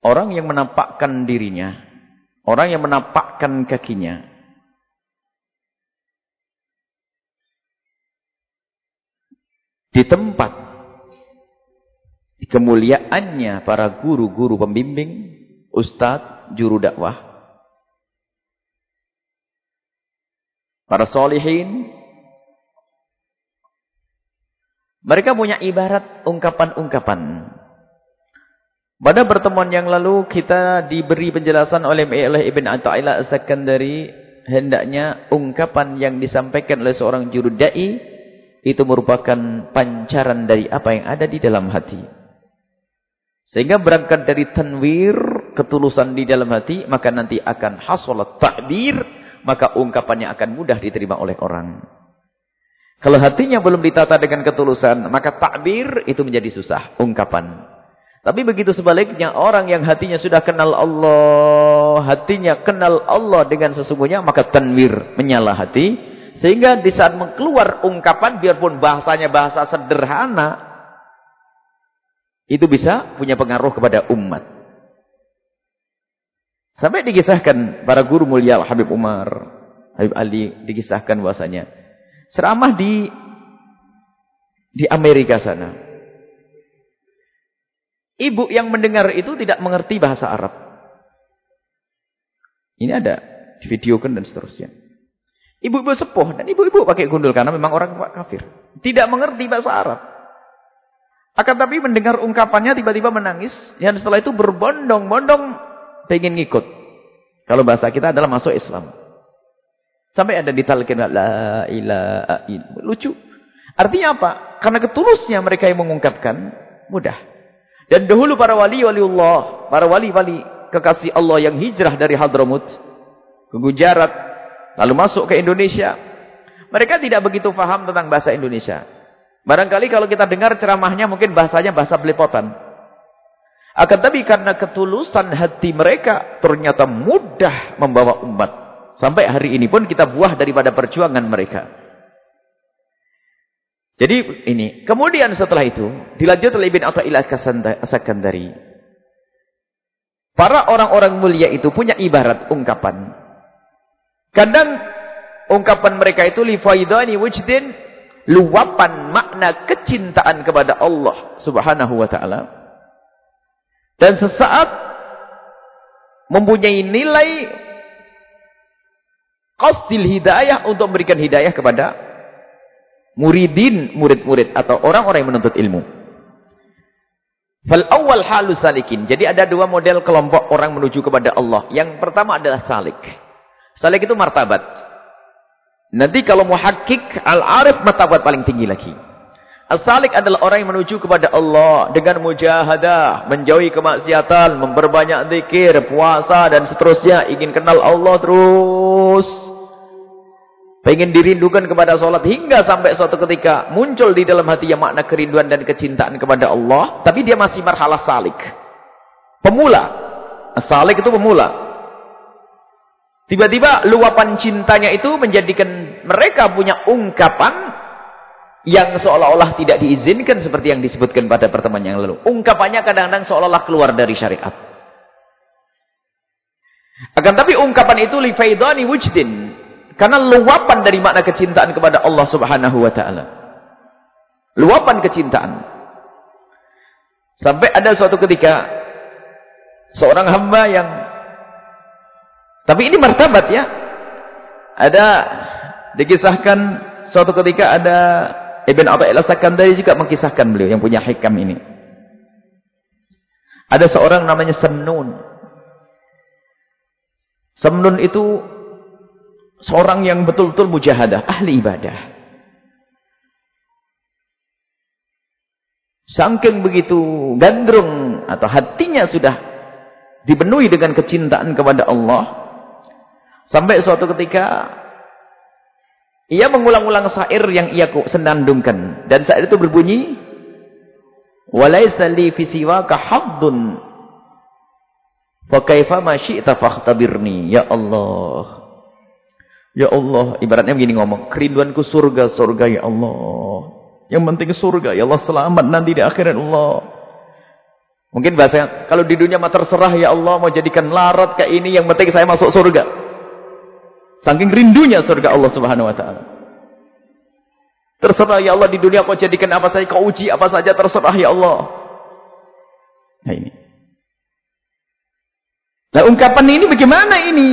Orang yang menampakkan dirinya Orang yang menapakkan kakinya. Di tempat kemuliaannya para guru-guru pembimbing, ustadz, juru dakwah. Para solihin. Mereka punya ibarat ungkapan-ungkapan. Pada pertemuan yang lalu kita diberi penjelasan oleh oleh Ibn Atta'ila As-Sakandari hendaknya ungkapan yang disampaikan oleh seorang juru dai itu merupakan pancaran dari apa yang ada di dalam hati. Sehingga berangkat dari tanwir, ketulusan di dalam hati, maka nanti akan hasolat takbir, maka ungkapannya akan mudah diterima oleh orang. Kalau hatinya belum ditata dengan ketulusan, maka takbir itu menjadi susah, ungkapan. Tapi begitu sebaliknya, orang yang hatinya sudah kenal Allah, hatinya kenal Allah dengan sesungguhnya, maka tanwir menyala hati. Sehingga di saat keluar ungkapan, biarpun bahasanya bahasa sederhana, itu bisa punya pengaruh kepada umat. Sampai dikisahkan para guru mulia Habib Umar, Habib Ali, dikisahkan bahasanya. Seramah di di Amerika sana. Ibu yang mendengar itu tidak mengerti bahasa Arab. Ini ada videokan dan seterusnya. Ibu-ibu sepuh dan ibu-ibu pakai gundul karena memang orang kafir. Tidak mengerti bahasa Arab. Akan tapi mendengar ungkapannya tiba-tiba menangis. Dan setelah itu berbondong-bondong pengen ngikut. Kalau bahasa kita adalah masuk Islam. Sampai ada ditalkin la ilaha Lucu. Artinya apa? Karena ketulusnya mereka yang mengungkapkan mudah. Dan dahulu para wali waliullah, para wali-wali kekasih Allah yang hijrah dari Hadramut ke Gujarat, lalu masuk ke Indonesia. Mereka tidak begitu faham tentang bahasa Indonesia. Barangkali kalau kita dengar ceramahnya mungkin bahasanya bahasa belepotan. Akan tapi karena ketulusan hati mereka ternyata mudah membawa umat. Sampai hari ini pun kita buah daripada perjuangan mereka. Jadi ini. Kemudian setelah itu, dilanjut oleh Ibn Atta'illah Sakandari. Para orang-orang mulia itu punya ibarat ungkapan. Kadang ungkapan mereka itu li faidani wujdin luapan makna kecintaan kepada Allah Subhanahu wa taala. Dan sesaat mempunyai nilai qasdil hidayah untuk memberikan hidayah kepada muridin, murid-murid atau orang-orang yang menuntut ilmu. Fal awal halus salikin. Jadi ada dua model kelompok orang menuju kepada Allah. Yang pertama adalah salik. Salik itu martabat. Nanti kalau muhakkik al-arif martabat paling tinggi lagi. As-salik adalah orang yang menuju kepada Allah dengan mujahadah, menjauhi kemaksiatan, memperbanyak zikir, puasa dan seterusnya, ingin kenal Allah terus. Pengen dirindukan kepada sholat hingga sampai suatu ketika muncul di dalam hati yang makna kerinduan dan kecintaan kepada Allah. Tapi dia masih marhalah salik. Pemula. Salik itu pemula. Tiba-tiba luapan cintanya itu menjadikan mereka punya ungkapan yang seolah-olah tidak diizinkan seperti yang disebutkan pada pertemuan yang lalu. Ungkapannya kadang-kadang seolah-olah keluar dari syariat. Akan tapi ungkapan itu li faidani wujdin karena luapan dari makna kecintaan kepada Allah Subhanahu wa taala. Luapan kecintaan. Sampai ada suatu ketika Seorang hamba yang tapi ini martabat ya. Ada dikisahkan suatu ketika ada Ibn Atha'illah Sakandari juga mengkisahkan beliau yang punya hikam ini. Ada seorang namanya Samnun. Samnun itu seorang yang betul-betul mujahadah, ahli ibadah. Sangking begitu gandrung atau hatinya sudah dipenuhi dengan kecintaan kepada Allah. Sampai suatu ketika ia mengulang-ulang syair yang ia senandungkan. Dan syair itu berbunyi. Walaysa li fi siwaka haddun. Fa kaifa ma syi'ta fakhtabirni. Ya Allah. Ya Allah. Ibaratnya begini ngomong. Kerinduanku surga, surga ya Allah. Yang penting surga. Ya Allah selamat nanti di akhirat Allah. Mungkin bahasanya. Kalau di dunia mah terserah ya Allah. Mau jadikan larat kayak ini. Yang penting saya masuk surga. Saking rindunya surga Allah Subhanahu wa taala. Terserah ya Allah di dunia kau jadikan apa saja, kau uji apa saja terserah ya Allah. Nah ini. Nah ungkapan ini bagaimana ini?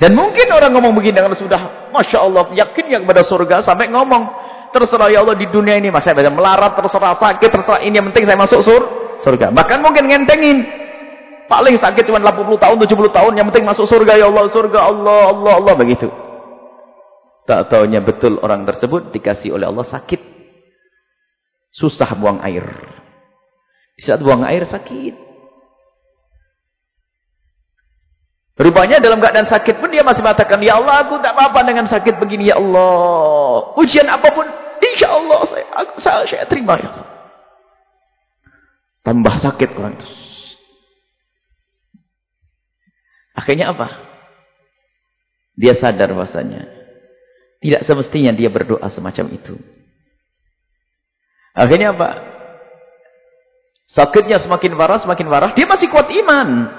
Dan mungkin orang ngomong begini dengan sudah Masya Allah yakinnya kepada surga sampai ngomong terserah ya Allah di dunia ini mas saya melarat terserah sakit terserah ini yang penting saya masuk sur surga bahkan mungkin ngentengin Paling sakit cuma 80 tahun, 70 tahun. Yang penting masuk surga ya Allah, surga Allah, Allah, Allah. Begitu. Tak tahunya betul orang tersebut dikasih oleh Allah sakit. Susah buang air. Di saat buang air sakit. Rupanya dalam keadaan sakit pun dia masih mengatakan, Ya Allah aku tak apa-apa dengan sakit begini ya Allah. Ujian apa pun, insya Allah saya, saya, saya terima ya Allah. Tambah sakit orang itu. Akhirnya apa? Dia sadar bahasanya. Tidak semestinya dia berdoa semacam itu. Akhirnya apa? Sakitnya semakin parah, semakin parah. Dia masih kuat iman.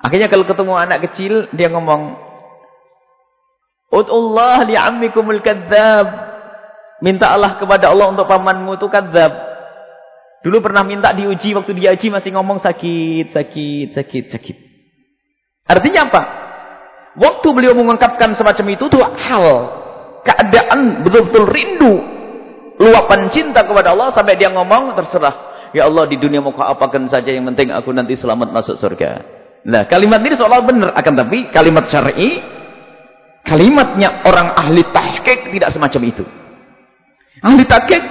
Akhirnya kalau ketemu anak kecil, dia ngomong, Ud'ullah li'ammikumul kadzab. Minta Allah kepada Allah untuk pamanmu itu kadzab. Dulu pernah minta diuji, waktu dia uji masih ngomong sakit, sakit, sakit, sakit. Artinya apa? Waktu beliau mengungkapkan semacam itu, itu hal, keadaan betul-betul rindu, luapan cinta kepada Allah, sampai dia ngomong, terserah. Ya Allah, di dunia mau kau apakan saja, yang penting aku nanti selamat masuk surga. Nah, kalimat ini seolah benar, akan tapi kalimat syar'i, kalimatnya orang ahli tahqiq tidak semacam itu. Ahli tahqiq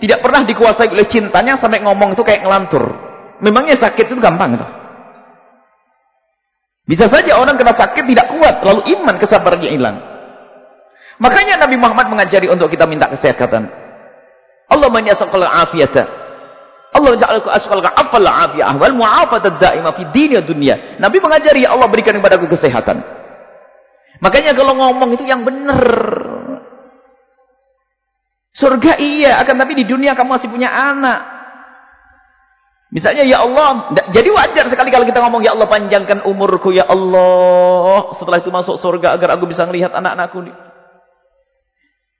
tidak pernah dikuasai oleh cintanya sampai ngomong itu kayak ngelantur. Memangnya sakit itu gampang gitu. Bisa saja orang kena sakit tidak kuat, lalu iman kesabarannya hilang. Makanya Nabi Muhammad mengajari untuk kita minta kesehatan. Allah menyasakal afiyata. Allah ja'alku asqalka afal afiyah wal mu'afata da'imah fi dunia dunia. Nabi mengajari ya Allah berikan kepadaku kesehatan. Makanya kalau ngomong itu yang benar. Surga iya, akan tapi di dunia kamu masih punya anak. Misalnya ya Allah, jadi wajar sekali kalau kita ngomong ya Allah panjangkan umurku ya Allah. Setelah itu masuk surga agar aku bisa melihat anak-anakku.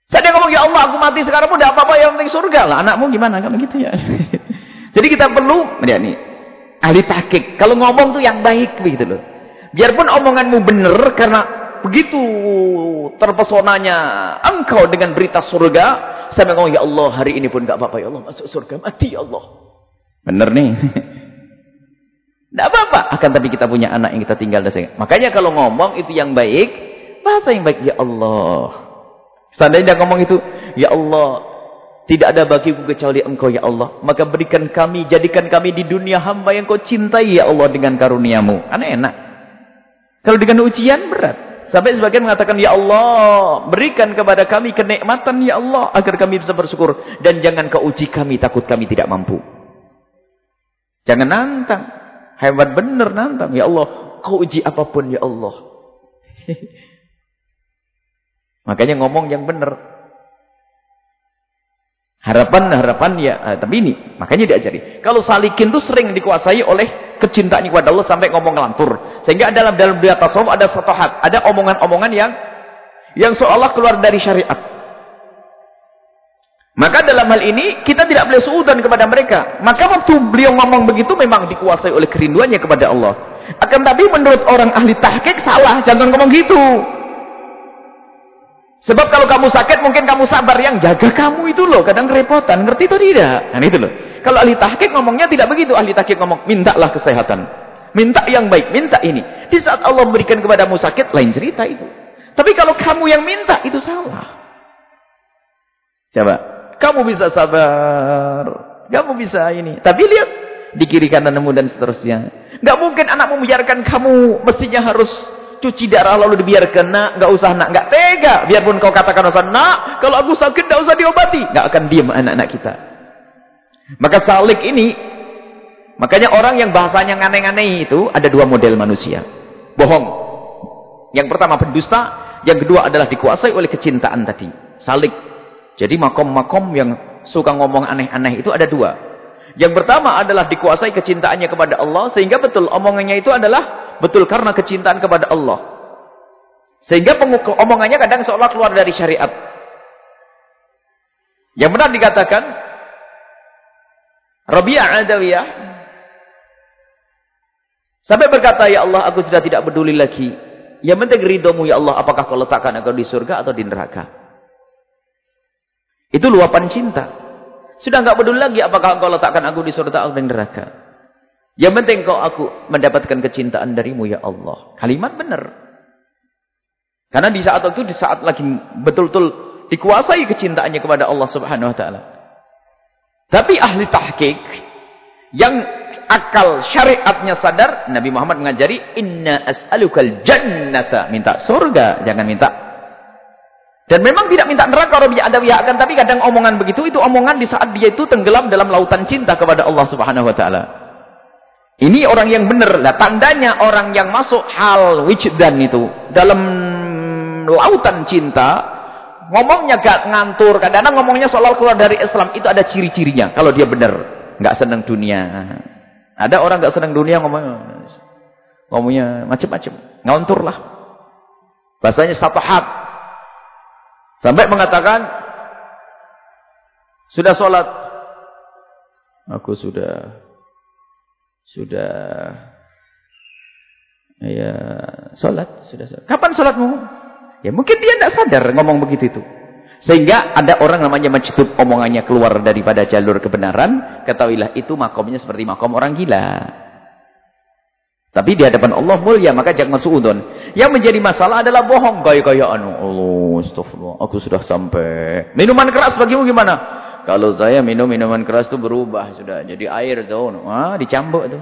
Saya ngomong ya Allah aku mati sekarang pun tidak apa-apa yang penting surga lah. Anakmu gimana kan gitu ya. *laughs* jadi kita perlu ya nih ahli tahqiq. Kalau ngomong tuh yang baik begitu loh. Biarpun omonganmu benar karena begitu terpesonanya engkau dengan berita surga, saya ngomong ya Allah hari ini pun enggak apa-apa ya Allah masuk surga mati ya Allah. Benar nih. *laughs* Tidak apa-apa. Akan tapi kita punya anak yang kita tinggal. Makanya kalau ngomong itu yang baik. Bahasa yang baik. Ya Allah. Seandainya ngomong itu. Ya Allah. Tidak ada bagiku kecuali engkau ya Allah. Maka berikan kami. Jadikan kami di dunia hamba yang kau cintai ya Allah. Dengan karuniamu. Karena enak. Kalau dengan ujian berat. Sampai sebagian mengatakan. Ya Allah. Berikan kepada kami kenikmatan ya Allah. Agar kami bisa bersyukur. Dan jangan kau uji kami. Takut kami tidak mampu. Jangan nantang. Hebat benar nantang. Ya Allah, kau uji apa pun ya Allah. *laughs* Makanya ngomong yang benar. Harapan-harapan ya, eh, tapi ini makanya diajari. Kalau salikin itu sering dikuasai oleh kecintaan kepada Allah sampai ngomong ngelantur. Sehingga dalam dalam dunia tasawuf ada satu hat, ada omongan-omongan yang yang seolah keluar dari syariat. Maka dalam hal ini kita tidak boleh suudan kepada mereka. Maka waktu beliau ngomong begitu memang dikuasai oleh kerinduannya kepada Allah. Akan tapi menurut orang ahli tahqiq salah, jangan ngomong gitu. Sebab kalau kamu sakit mungkin kamu sabar yang jaga kamu itu loh, kadang repotan, ngerti atau tidak? Kan itu loh. Kalau ahli tahqiq ngomongnya tidak begitu, ahli tahqiq ngomong mintalah kesehatan. Minta yang baik, minta ini. Di saat Allah memberikan kepadamu sakit, lain cerita itu. Tapi kalau kamu yang minta, itu salah. Coba. Kamu bisa sabar. Kamu bisa ini. Tapi lihat. Di kiri kananmu dan seterusnya. Gak mungkin anak membiarkan kamu. Mestinya harus cuci darah lalu dibiarkan. Nak, gak usah nak. Gak tega. Biarpun kau katakan usah. Nak, kalau aku sakit gak usah diobati. Gak akan diam anak-anak kita. Maka salik ini. Makanya orang yang bahasanya aneh-aneh itu. Ada dua model manusia. Bohong. Yang pertama pendusta. Yang kedua adalah dikuasai oleh kecintaan tadi. Salik. Jadi makom-makom yang suka ngomong aneh-aneh itu ada dua. Yang pertama adalah dikuasai kecintaannya kepada Allah. Sehingga betul omongannya itu adalah betul karena kecintaan kepada Allah. Sehingga omongannya kadang seolah keluar dari syariat. Yang benar dikatakan. Rabi'ah Adawiyah. Sampai berkata, Ya Allah aku sudah tidak peduli lagi. Yang penting ridhomu ya Allah. Apakah kau letakkan aku di surga atau di neraka. Itu luapan cinta. Sudah enggak peduli lagi apakah engkau letakkan aku di surga atau di neraka. Yang penting kau aku mendapatkan kecintaan darimu ya Allah. Kalimat benar. Karena di saat itu di saat lagi betul-betul dikuasai kecintaannya kepada Allah Subhanahu wa taala. Tapi ahli tahqiq yang akal syariatnya sadar, Nabi Muhammad mengajari inna as'alukal jannata, minta surga, jangan minta dan memang tidak minta neraka Rabi Adawiyah akan tapi kadang omongan begitu itu omongan di saat dia itu tenggelam dalam lautan cinta kepada Allah Subhanahu wa taala. Ini orang yang benar. Nah, tandanya orang yang masuk hal wijdan itu dalam lautan cinta ngomongnya gak ngantur, kadang-kadang ngomongnya soal keluar dari Islam itu ada ciri-cirinya kalau dia benar, nggak senang dunia. Ada orang nggak senang dunia ngomongnya ngomongnya macam-macam, ngantur lah. Bahasanya satahat, Sampai mengatakan, sudah sholat. Aku sudah, sudah, ya sholat. Sudah sholat. Kapan sholatmu? Ya mungkin dia tidak sadar ngomong begitu itu. Sehingga ada orang namanya mencitup omongannya keluar daripada jalur kebenaran. Ketahuilah itu makomnya seperti makom orang gila. Tapi di hadapan Allah mulia, maka jangan suudon. Yang menjadi masalah adalah bohong. Gaya-gaya anu. Allah, astagfirullah. Aku sudah sampai. Minuman keras bagimu gimana? Kalau saya minum minuman keras itu berubah. Sudah jadi air. Tuh. Ah, dicambuk itu.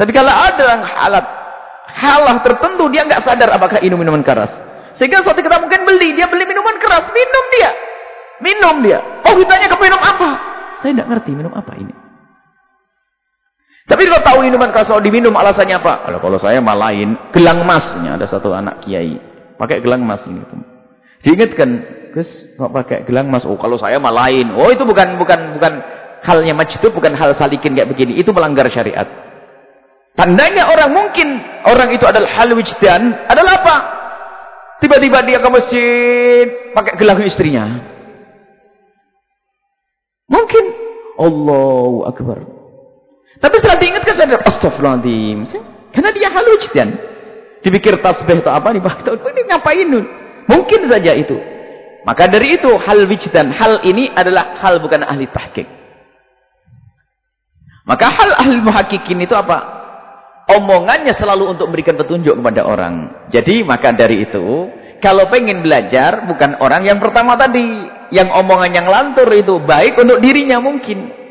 Tapi kalau ada halat. Halah tertentu, dia nggak sadar apakah ini minuman keras. Sehingga suatu kita mungkin beli. Dia beli minuman keras. Minum dia. Minum dia. Oh, ditanya ke minum apa? Saya tidak ngerti minum apa ini. Tapi kalau tahu minuman kalau diminum alasannya apa? Kalau kalau saya malain gelang emasnya ada satu anak kiai pakai gelang emas ini. Diingatkan, Gus, kok pakai gelang emas? Oh, kalau saya malain. Oh, itu bukan bukan bukan halnya itu bukan hal salikin kayak begini. Itu melanggar syariat. Tandanya orang mungkin orang itu adalah hal wijdan adalah apa? Tiba-tiba dia ke masjid pakai gelang istrinya. Mungkin Allahu akbar. Tapi setelah diingatkan sadar, astagfirullahaladzim. Karena dia halus kan. Dipikir tasbih atau apa nih, ini ngapain? Mungkin saja itu. Maka dari itu hal wijdan, hal ini adalah hal bukan ahli tahqiq. Maka hal ahli muhakkikin itu apa? Omongannya selalu untuk memberikan petunjuk kepada orang. Jadi maka dari itu, kalau pengen belajar bukan orang yang pertama tadi, yang omongan yang lantur itu baik untuk dirinya mungkin.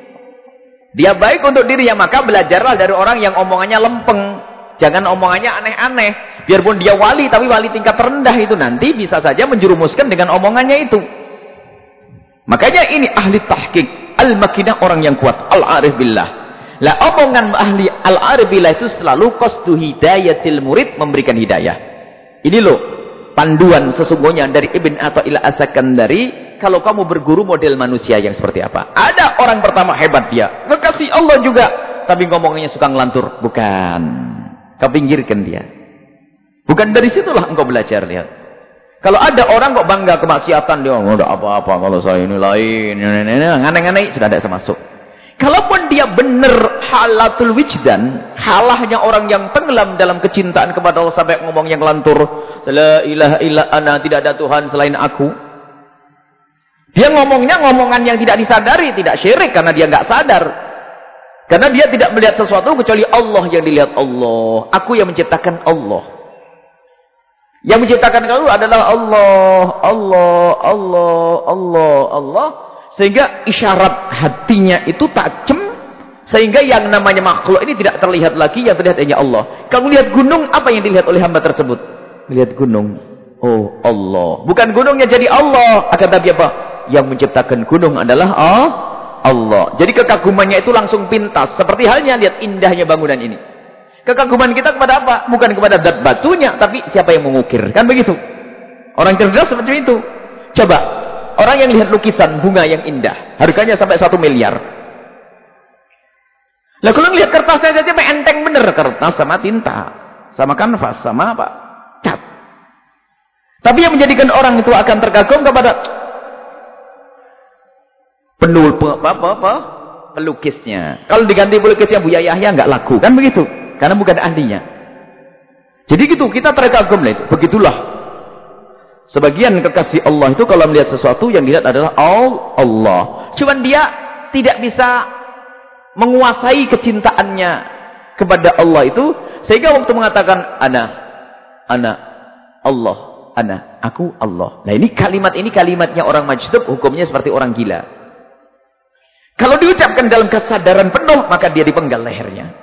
Dia baik untuk dirinya, maka belajarlah dari orang yang omongannya lempeng. Jangan omongannya aneh-aneh. Biarpun dia wali, tapi wali tingkat rendah itu nanti bisa saja menjerumuskan dengan omongannya itu. Makanya ini ahli tahqiq. Al-makinah orang yang kuat. Al-arif billah. Lah omongan ahli al-arif billah itu selalu qasdu hidayatil murid memberikan hidayah. Ini loh panduan sesungguhnya dari Ibn Atta'illah As-Sakandari kalau kamu berguru model manusia yang seperti apa. Ada orang pertama hebat dia. Kekasih Allah juga. Tapi ngomongnya suka ngelantur. Bukan. Kau pinggirkan dia. Bukan dari situlah engkau belajar. Lihat. Kalau ada orang kok bangga kemaksiatan dia, oh, enggak apa-apa kalau saya ini lain, aneh-aneh sudah tidak masuk. Kalaupun dia benar halatul wijdan, halahnya orang yang tenggelam dalam kecintaan kepada Allah sampai ngomong yang lantur, la ilaha illa ana, tidak ada Tuhan selain aku. Dia ngomongnya ngomongan yang tidak disadari, tidak syirik karena dia nggak sadar. Karena dia tidak melihat sesuatu kecuali Allah yang dilihat Allah. Aku yang menciptakan Allah. Yang menciptakan kamu adalah Allah, Allah, Allah, Allah, Allah. Sehingga isyarat hatinya itu tajam. Sehingga yang namanya makhluk ini tidak terlihat lagi. Yang terlihat hanya Allah. Kamu lihat gunung, apa yang dilihat oleh hamba tersebut? Lihat gunung. Oh Allah. Bukan gunungnya jadi Allah. Akan tapi apa? Yang menciptakan gunung adalah oh, Allah. Jadi kekagumannya itu langsung pintas. Seperti halnya lihat indahnya bangunan ini. Kekaguman kita kepada apa? Bukan kepada dat batunya, tapi siapa yang mengukir. Kan begitu. Orang cerdas seperti itu. Coba, orang yang lihat lukisan bunga yang indah, harganya sampai satu miliar. Lah kalau lihat kertasnya saja enteng bener kertas sama tinta, sama kanvas, sama apa? Cat. Tapi yang menjadikan orang itu akan terkagum kepada penul apa apa, apa pelukisnya. Kalau diganti pelukisnya Buya Yahya nggak laku, kan begitu? Karena bukan ahlinya. Jadi gitu, kita terkagum lah itu. Begitulah. Sebagian kekasih Allah itu kalau melihat sesuatu yang dilihat adalah Allah. Cuman dia tidak bisa menguasai kecintaannya kepada Allah itu. Sehingga waktu mengatakan, Ana, Ana, Allah, Ana, aku Allah. Nah ini kalimat ini kalimatnya orang majdub, hukumnya seperti orang gila. Kalau diucapkan dalam kesadaran penuh, maka dia dipenggal lehernya.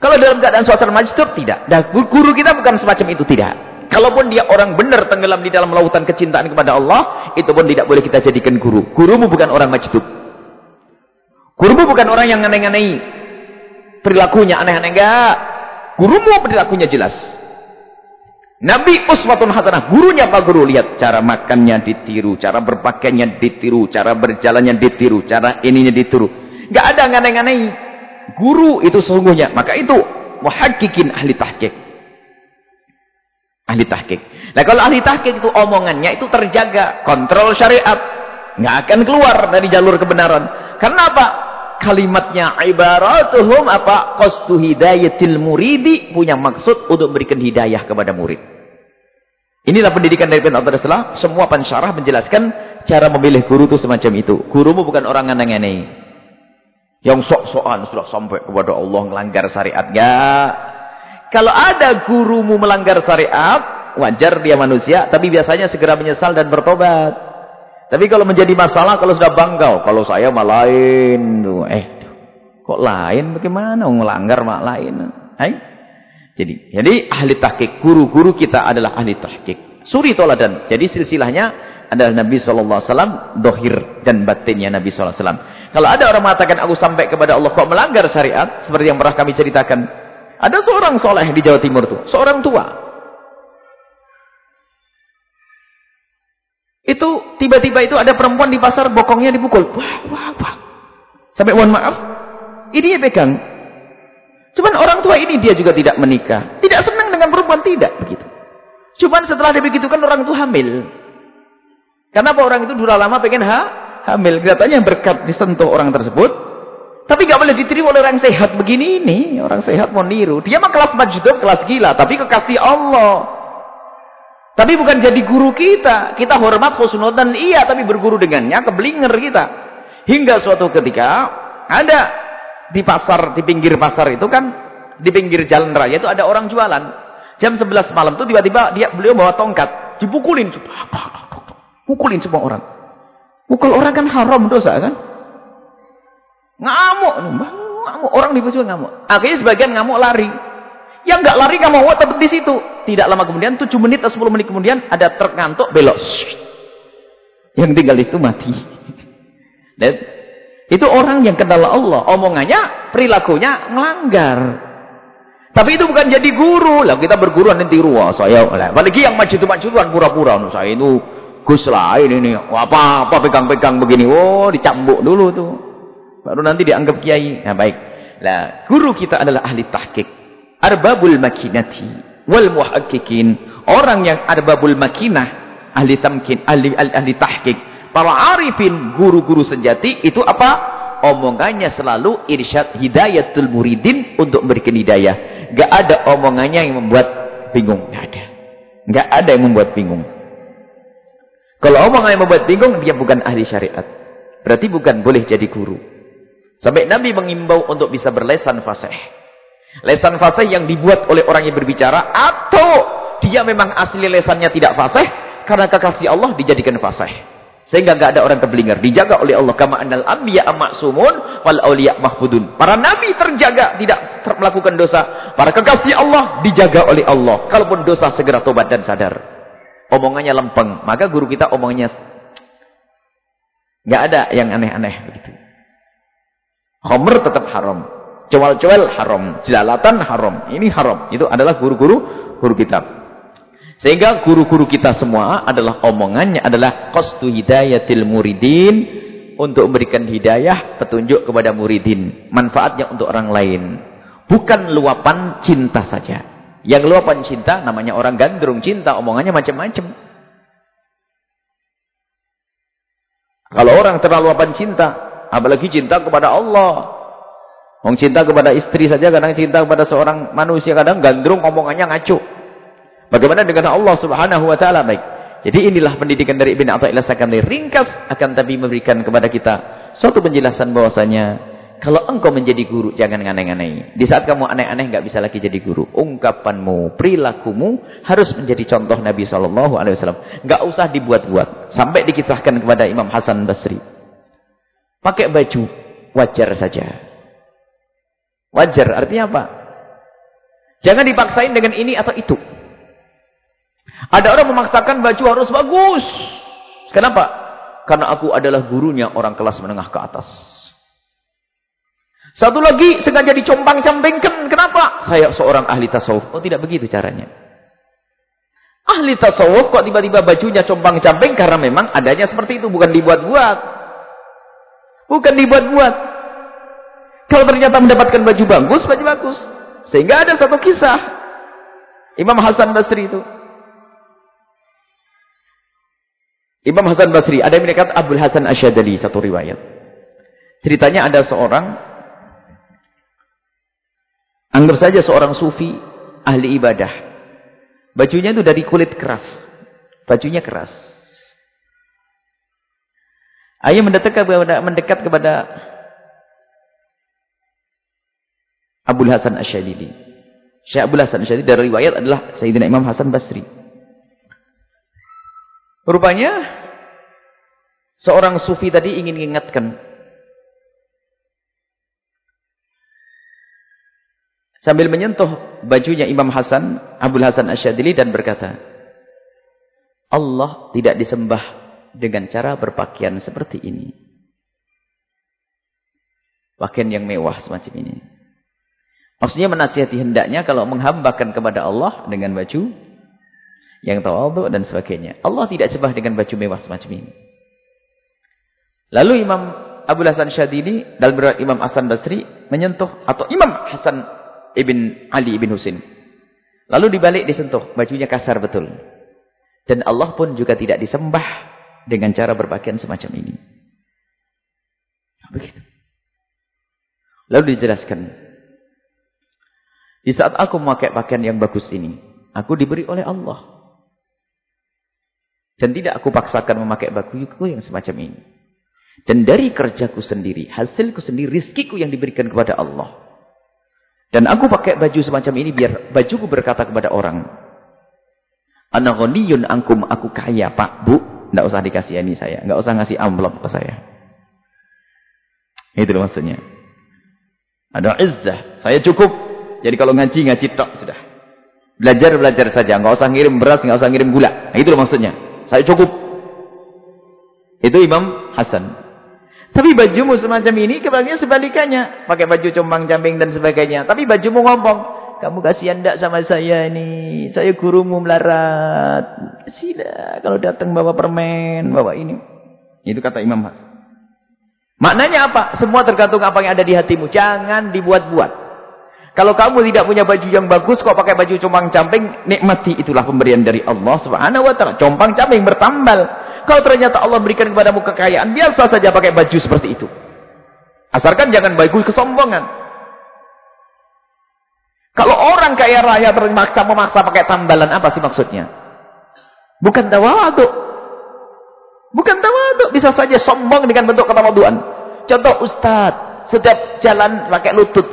Kalau dalam keadaan suasana majdub, tidak. Dan guru kita bukan semacam itu, tidak. Kalaupun dia orang benar tenggelam di dalam lautan kecintaan kepada Allah, itu pun tidak boleh kita jadikan guru. Gurumu bukan orang majdub. Gurumu bukan orang yang aneh-aneh. Perilakunya aneh-aneh enggak. Gurumu perilakunya jelas. Nabi uswatun hasanah. Gurunya apa guru? Lihat cara makannya ditiru, cara berpakaiannya ditiru, cara berjalannya ditiru, cara ininya ditiru. Enggak ada aneh-aneh guru itu sesungguhnya. Maka itu muhakkikin ahli tahqiq. Ahli tahqiq. Nah kalau ahli tahqiq itu omongannya itu terjaga. Kontrol syariat. Nggak akan keluar dari jalur kebenaran. Karena apa? Kalimatnya ibaratuhum apa? Qastu hidayatil muridi. Punya maksud untuk memberikan hidayah kepada murid. Inilah pendidikan dari Ibn Abdullah. Semua pensyarah menjelaskan cara memilih guru itu semacam itu. Gurumu bukan orang aneh-aneh. Yang sok-sokan sudah sampai kepada Allah melanggar syariat. Ya. Kalau ada gurumu melanggar syariat, wajar dia manusia. Tapi biasanya segera menyesal dan bertobat. Tapi kalau menjadi masalah, kalau sudah bangga. Kalau saya mah lain. Eh, kok lain? Bagaimana? Melanggar mak lain. Hai? Jadi, jadi ahli tahqiq. Guru-guru kita adalah ahli tahqiq. Suri toladan. Jadi silsilahnya adalah Nabi SAW, dohir dan batinnya Nabi SAW. Kalau ada orang mengatakan aku sampai kepada Allah kok melanggar syariat, seperti yang pernah kami ceritakan. Ada seorang soleh di Jawa Timur tuh, seorang tua. Itu tiba-tiba itu ada perempuan di pasar bokongnya dipukul. Wah, wah, wah. Sampai mohon maaf, ini dia pegang. Cuman orang tua ini dia juga tidak menikah. Tidak senang dengan perempuan, tidak begitu. Cuman setelah dia begitu kan orang itu hamil. Kenapa orang itu sudah lama pengen ha? hamil? Katanya berkat disentuh orang tersebut. Tapi gak boleh diterima oleh orang sehat begini ini. Orang sehat mau niru. Dia mah kelas majdub, kelas gila. Tapi kekasih Allah. Tapi bukan jadi guru kita. Kita hormat khusnudan iya. Tapi berguru dengannya keblinger kita. Hingga suatu ketika ada di pasar, di pinggir pasar itu kan. Di pinggir jalan raya itu ada orang jualan. Jam 11 malam itu tiba-tiba dia beliau bawa tongkat. Dipukulin. Pukulin semua orang. Pukul orang kan haram dosa kan? Ngamuk. Ngamuk. Orang di juga ngamuk. Akhirnya sebagian ngamuk lari. Yang nggak lari nggak mau tetap di situ. Tidak lama kemudian 7 menit atau 10 menit kemudian ada truk ngantuk belok. Yang tinggal itu mati. Itu orang yang kenal Allah. Omongannya, perilakunya ngelanggar. Tapi itu bukan jadi guru. Lah kita berguru nanti ruah saya. Apalagi yang kan pura-pura. Saya itu Gus lain ini apa-apa pegang-pegang begini. Oh, dicambuk dulu tuh. Baru nanti dianggap kiai. Nah, baik. Lah, guru kita adalah ahli tahqiq. Arbabul makinati wal muhaqqiqin. Orang yang ada babul makinah, ahli tamkin, ahli, ahli, ahli tahqiq. Para arifin, guru-guru sejati, itu apa? Omongannya selalu irsyad hidayatul muridin untuk memberikan hidayah. Gak ada omongannya yang membuat bingung. Gak ada. Gak ada yang membuat bingung. Kalau omongan yang membuat bingung, dia bukan ahli syariat. Berarti bukan boleh jadi guru. Sampai Nabi mengimbau untuk bisa berlesan fasih. Lesan fasih yang dibuat oleh orang yang berbicara. Atau dia memang asli lesannya tidak fasih. Karena kekasih Allah dijadikan fasih. Sehingga tidak ada orang keblinger. Dijaga oleh Allah. Kama annal ambiya sumun wal awliya mahfudun. Para nabi terjaga. Tidak melakukan dosa. Para kekasih Allah dijaga oleh Allah. Kalaupun dosa segera tobat dan sadar omongannya lempeng. Maka guru kita omongannya nggak ada yang aneh-aneh begitu. Homer tetap haram. Cewal-cewal haram. Jelalatan haram. Ini haram. Itu adalah guru-guru guru kita. Sehingga guru-guru kita semua adalah omongannya adalah qastu hidayatil muridin untuk memberikan hidayah petunjuk kepada muridin. Manfaatnya untuk orang lain. Bukan luapan cinta saja. Yang luapan cinta namanya orang gandrung cinta, omongannya macam-macam. Kalau orang terlalu luapan cinta, apalagi cinta kepada Allah. Orang cinta kepada istri saja, kadang cinta kepada seorang manusia, kadang gandrung omongannya ngaco. Bagaimana dengan Allah subhanahu wa ta'ala? Baik. Jadi inilah pendidikan dari Ibn Atta'illah Sakandari. Ringkas akan tapi memberikan kepada kita suatu penjelasan bahwasanya kalau engkau menjadi guru, jangan aneh-aneh. Di saat kamu aneh-aneh, nggak bisa lagi jadi guru. Ungkapanmu, perilakumu harus menjadi contoh Nabi Shallallahu Alaihi Wasallam. Nggak usah dibuat-buat. Sampai dikisahkan kepada Imam Hasan Basri. Pakai baju wajar saja. Wajar artinya apa? Jangan dipaksain dengan ini atau itu. Ada orang memaksakan baju harus bagus. Kenapa? Karena aku adalah gurunya orang kelas menengah ke atas. Satu lagi sengaja dicombang-cambingkan. Kenapa? Saya seorang ahli tasawuf. Oh tidak begitu caranya. Ahli tasawuf kok tiba-tiba bajunya combang-cambing karena memang adanya seperti itu. Bukan dibuat-buat. Bukan dibuat-buat. Kalau ternyata mendapatkan baju bagus, baju bagus. Sehingga ada satu kisah. Imam Hasan Basri itu. Imam Hasan Basri. Ada yang mendekat Abdul Hasan Asyadali. Satu riwayat. Ceritanya ada seorang Anggap saja seorang sufi ahli ibadah. Bajunya itu dari kulit keras. Bajunya keras. Ayah mendekat kepada, mendekat kepada Abdul Hasan Asyadili. Syekh Abdul Hasan Asyadili dari riwayat adalah Sayyidina Imam Hasan Basri. Rupanya seorang sufi tadi ingin mengingatkan Sambil menyentuh bajunya Imam Hasan, Abdul Hasan Asyadili dan berkata, Allah tidak disembah dengan cara berpakaian seperti ini. Pakaian yang mewah semacam ini. Maksudnya menasihati hendaknya kalau menghambakan kepada Allah dengan baju yang tawadhu dan sebagainya. Allah tidak sebah dengan baju mewah semacam ini. Lalu Imam Abu Hasan Syadili dalam berat Imam Hasan Basri menyentuh atau Imam Hasan ibn Ali ibn Husin. Lalu dibalik disentuh, bajunya kasar betul. Dan Allah pun juga tidak disembah dengan cara berpakaian semacam ini. Begitu. Lalu dijelaskan. Di saat aku memakai pakaian yang bagus ini, aku diberi oleh Allah. Dan tidak aku paksakan memakai bajuku yang semacam ini. Dan dari kerjaku sendiri, hasilku sendiri, rizkiku yang diberikan kepada Allah. Dan aku pakai baju semacam ini biar bajuku berkata kepada orang. Ana ghaniyun angkum aku kaya, Pak, Bu. Enggak usah dikasih ini saya, enggak usah ngasih amplop ke saya. Itu maksudnya. Ada izzah, saya cukup. Jadi kalau ngaji ngaji tok sudah. Belajar belajar saja, enggak usah ngirim beras, enggak usah ngirim gula. Nah, itu maksudnya. Saya cukup. Itu Imam Hasan. Tapi bajumu semacam ini kebaliknya sebalikannya. Pakai baju combang-camping dan sebagainya. Tapi bajumu ngomong. Kamu kasihan tak sama saya ini. Saya gurumu melarat. Kasihan kalau datang bawa permen, bawa ini. Itu kata Imam Has. Maknanya apa? Semua tergantung apa yang ada di hatimu. Jangan dibuat-buat. Kalau kamu tidak punya baju yang bagus, kok pakai baju compang-camping, nikmati itulah pemberian dari Allah Subhanahu wa taala. Compang-camping bertambal. Kalau ternyata Allah berikan kepadamu kekayaan, biasa saja pakai baju seperti itu. Asalkan jangan baju kesombongan. Kalau orang kaya raya termaksa memaksa pakai tambalan, apa sih maksudnya? Bukan tawadu. Bukan tawadu, bisa saja sombong dengan bentuk ketawaduan. Contoh ustaz, setiap jalan pakai lutut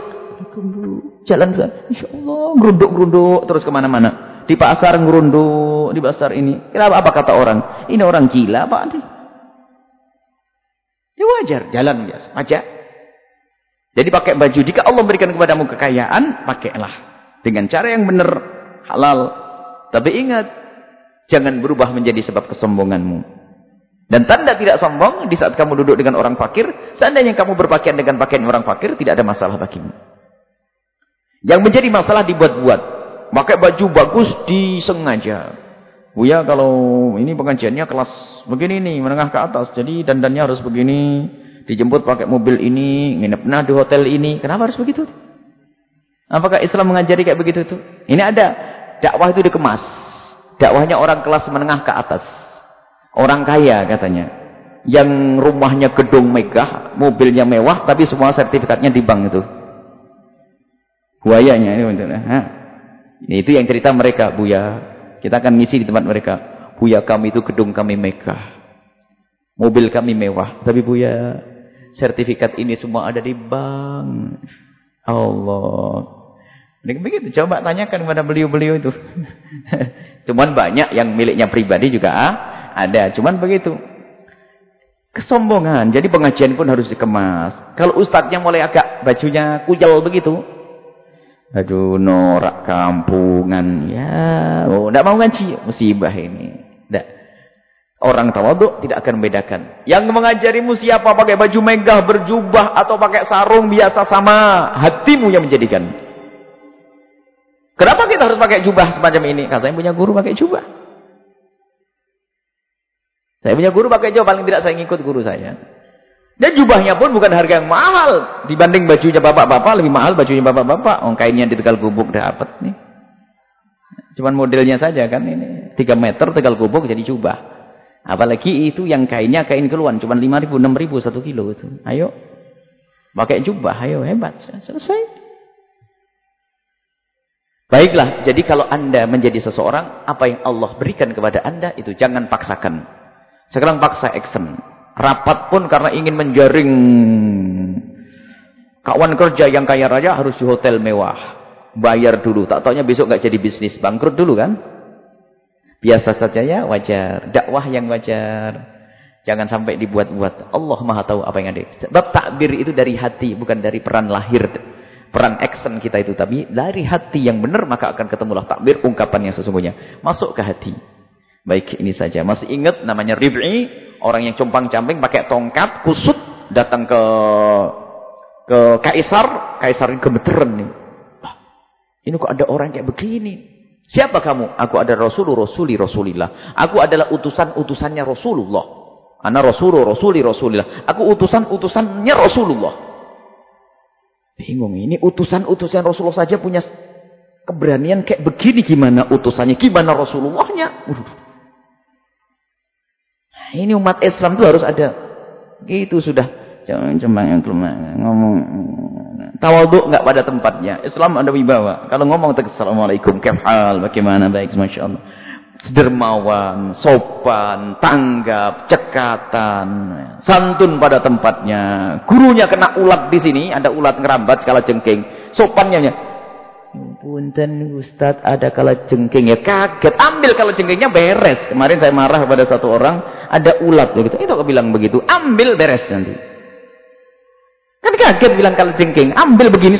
jalan ke Insya Allah merunduk-merunduk terus ke mana-mana. Di pasar ngerunduk, di pasar ini. Kenapa apa kata orang? Ini orang gila Pak. Ya wajar, jalan biasa, aja. Jadi pakai baju. Jika Allah memberikan kepadamu kekayaan, pakailah. Dengan cara yang benar, halal. Tapi ingat, jangan berubah menjadi sebab kesombonganmu. Dan tanda tidak sombong, di saat kamu duduk dengan orang fakir, seandainya kamu berpakaian dengan pakaian orang fakir, tidak ada masalah bagimu. Yang menjadi masalah dibuat-buat. Pakai baju bagus disengaja. Buya kalau ini pengajiannya kelas begini nih, menengah ke atas. Jadi dandannya harus begini. Dijemput pakai mobil ini, nginepnya di hotel ini. Kenapa harus begitu? Apakah Islam mengajari kayak begitu tuh? Ini ada. Dakwah itu dikemas. Dakwahnya orang kelas menengah ke atas. Orang kaya katanya. Yang rumahnya gedung megah, mobilnya mewah, tapi semua sertifikatnya di bank itu buayanya ini nah, itu yang cerita mereka Buya. Kita akan misi di tempat mereka. Buya kami itu gedung kami megah. Mobil kami mewah. Tapi Buya sertifikat ini semua ada di bank. Allah. Begitu coba tanyakan kepada beliau-beliau itu. *laughs* Cuman banyak yang miliknya pribadi juga ada cuman begitu. Kesombongan. Jadi pengajian pun harus dikemas. Kalau ustadznya mulai agak bajunya kujal begitu Aduh, norak kampungan. Ya, oh, tidak mau ngaji. Musibah ini. Tidak. Orang tawaduk tidak akan membedakan. Yang mengajarimu siapa pakai baju megah, berjubah, atau pakai sarung biasa sama. Hatimu yang menjadikan. Kenapa kita harus pakai jubah semacam ini? Karena saya punya guru pakai jubah. Saya punya guru pakai jubah, paling tidak saya ngikut guru saya. Dan jubahnya pun bukan harga yang mahal. Dibanding bajunya bapak-bapak, lebih mahal bajunya bapak-bapak. Oh, kainnya di Tegal Gubuk dapat nih. Cuman modelnya saja kan ini. 3 meter Tegal Gubuk jadi jubah. Apalagi itu yang kainnya kain keluhan. Cuman 5 ribu, 6 ribu satu kilo itu. Ayo. Pakai jubah, ayo hebat. Selesai. Baiklah, jadi kalau anda menjadi seseorang, apa yang Allah berikan kepada anda itu jangan paksakan. Sekarang paksa action. Rapat pun karena ingin menjaring kawan kerja yang kaya raya harus di hotel mewah. Bayar dulu. Tak taunya besok nggak jadi bisnis. Bangkrut dulu kan? Biasa saja ya wajar. Dakwah yang wajar. Jangan sampai dibuat-buat. Allah maha tahu apa yang ada. Sebab takbir itu dari hati. Bukan dari peran lahir. Peran action kita itu. Tapi dari hati yang benar maka akan ketemulah takbir ungkapan yang sesungguhnya. Masuk ke hati. Baik ini saja. Masih ingat namanya Rib'i orang yang compang-camping pakai tongkat kusut datang ke ke kaisar, kaisar ini gemeteran nih. ini kok ada orang kayak begini? Siapa kamu? Aku ada Rasulullah, Rasuli Rasulillah. Aku adalah utusan-utusannya Rasulullah. Ana Rasulullah, Rasuli Rasulillah. Aku utusan-utusannya Rasulullah. Bingung ini utusan-utusan Rasulullah saja punya keberanian kayak begini gimana utusannya, gimana Rasulullahnya? Udah. Ini umat Islam itu harus ada. Itu sudah. Jangan cuma ngomong. Tawaduk enggak pada tempatnya. Islam ada wibawa. Kalau ngomong Assalamualaikum. Kefal. Bagaimana? Baik. Masya Allah. Dermawan. Sopan. Tanggap. Cekatan. Santun pada tempatnya. Gurunya kena ulat di sini. Ada ulat ngerambat skala jengking. Sopannya. Punten Ustadz ada kala jengking ya kaget. Ambil kalau jengkingnya beres. Kemarin saya marah kepada satu orang ada ulat begitu. Itu aku bilang begitu? Ambil beres nanti. Kan kaget bilang kalau jengking ambil begini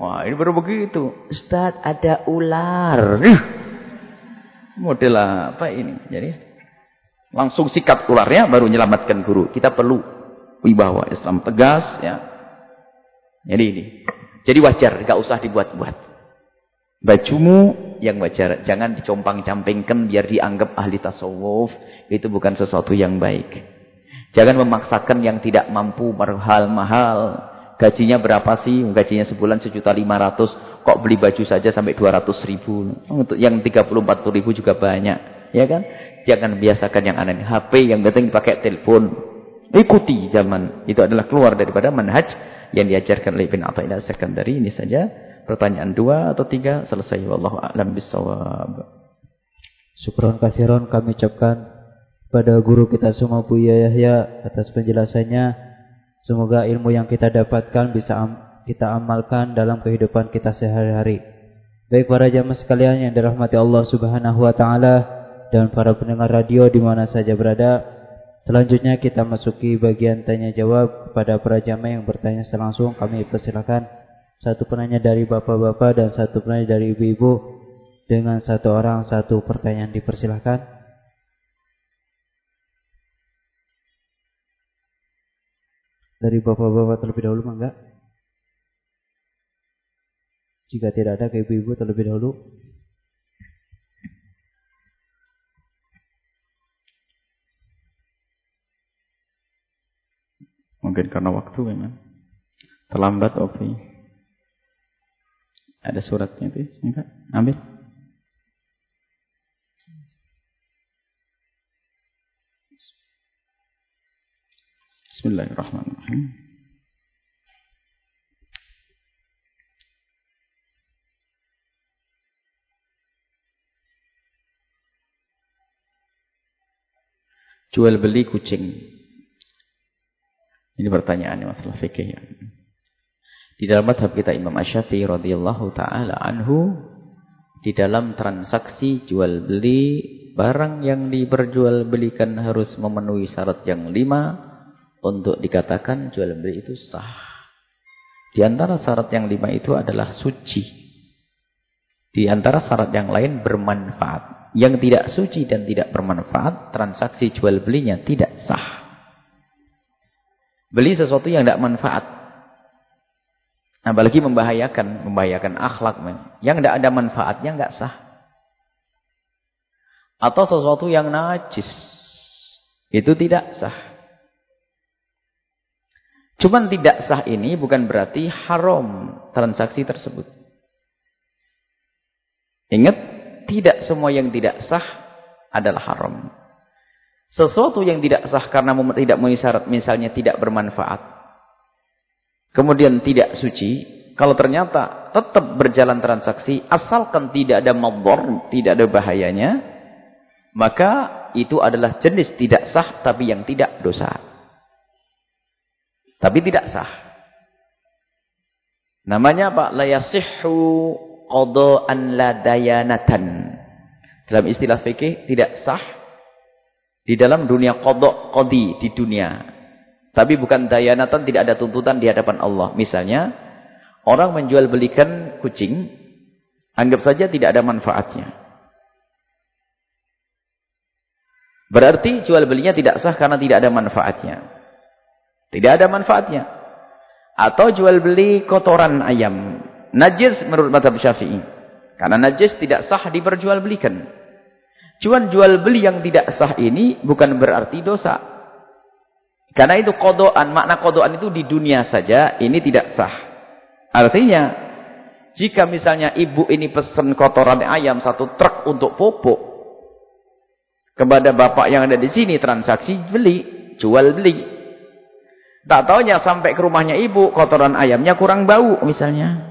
wah ini baru begitu. Ustadz ada ular. Model apa ini? Jadi langsung sikat ularnya baru menyelamatkan guru. Kita perlu wibawa Islam tegas ya. Jadi ini jadi wajar, gak usah dibuat-buat. Bajumu yang wajar, jangan dicompang-campingkan biar dianggap ahli tasawuf. Itu bukan sesuatu yang baik. Jangan memaksakan yang tidak mampu mahal-mahal. Gajinya berapa sih? Gajinya sebulan sejuta lima ratus. Kok beli baju saja sampai dua ratus ribu? Untuk yang tiga puluh empat puluh ribu juga banyak. Ya kan? Jangan biasakan yang aneh. HP yang penting pakai telepon. Ikuti zaman. Itu adalah keluar daripada manhaj yang diajarkan oleh Ibn Atta'illah Sekandari. Ini saja. Pertanyaan dua atau tiga. Selesai. Wallahu a'lam bisawab. Syukron kasiron kami ucapkan pada guru kita semua Buya Yahya atas penjelasannya. Semoga ilmu yang kita dapatkan bisa am kita amalkan dalam kehidupan kita sehari-hari. Baik para jamaah sekalian yang dirahmati Allah Subhanahu wa taala dan para pendengar radio di mana saja berada. Selanjutnya kita masuki bagian tanya jawab kepada para jamaah yang bertanya langsung. Kami persilakan satu penanya dari bapak-bapak dan satu penanya dari ibu-ibu dengan satu orang satu pertanyaan dipersilakan. Dari bapak-bapak terlebih dahulu enggak? Jika tidak ada ke ibu-ibu terlebih dahulu. Mungkin karena waktu memang. Terlambat waktunya. Ada suratnya itu, enggak? Ambil. Bismillahirrahmanirrahim. Jual beli kucing. Ini pertanyaannya masalah fikih ya. Di dalam madhab kita Imam Asyafi'i radhiyallahu taala anhu di dalam transaksi jual beli barang yang diperjualbelikan harus memenuhi syarat yang lima untuk dikatakan jual beli itu sah. Di antara syarat yang lima itu adalah suci. Di antara syarat yang lain bermanfaat. Yang tidak suci dan tidak bermanfaat, transaksi jual belinya tidak sah. Beli sesuatu yang tidak manfaat. Apalagi membahayakan, membahayakan akhlak. Yang tidak ada manfaatnya nggak sah. Atau sesuatu yang najis. Itu tidak sah. Cuman tidak sah ini bukan berarti haram transaksi tersebut. Ingat, tidak semua yang tidak sah adalah haram. Sesuatu yang tidak sah karena tidak memenuhi syarat misalnya tidak bermanfaat. Kemudian tidak suci, kalau ternyata tetap berjalan transaksi asalkan tidak ada mabor, tidak ada bahayanya, maka itu adalah jenis tidak sah tapi yang tidak dosa. Tapi tidak sah. Namanya apa? La yasihhu qada'an la. Dalam istilah fikih tidak sah di dalam dunia qada' qadi di dunia. Tapi bukan dayanatan tidak ada tuntutan di hadapan Allah. Misalnya orang menjual belikan kucing anggap saja tidak ada manfaatnya. Berarti jual belinya tidak sah karena tidak ada manfaatnya. Tidak ada manfaatnya. Atau jual beli kotoran ayam. Najis menurut madhab syafi'i. Karena najis tidak sah diperjualbelikan. Cuman jual beli yang tidak sah ini bukan berarti dosa. Karena itu kodoan, makna kodoan itu di dunia saja, ini tidak sah. Artinya, jika misalnya ibu ini pesan kotoran ayam satu truk untuk pupuk, kepada bapak yang ada di sini transaksi beli, jual beli. Tak taunya sampai ke rumahnya ibu, kotoran ayamnya kurang bau misalnya.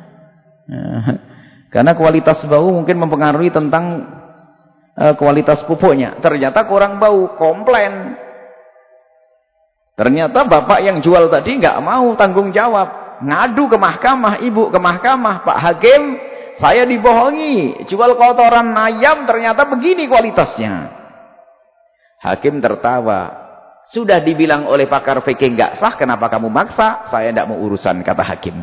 *laughs* Karena kualitas bau mungkin mempengaruhi tentang uh, kualitas pupuknya. Ternyata kurang bau, komplain. Ternyata bapak yang jual tadi nggak mau tanggung jawab. Ngadu ke mahkamah, ibu ke mahkamah, Pak Hakim, saya dibohongi. Jual kotoran ayam ternyata begini kualitasnya. Hakim tertawa. Sudah dibilang oleh pakar fikih enggak sah, kenapa kamu maksa? Saya tidak mau urusan, kata hakim.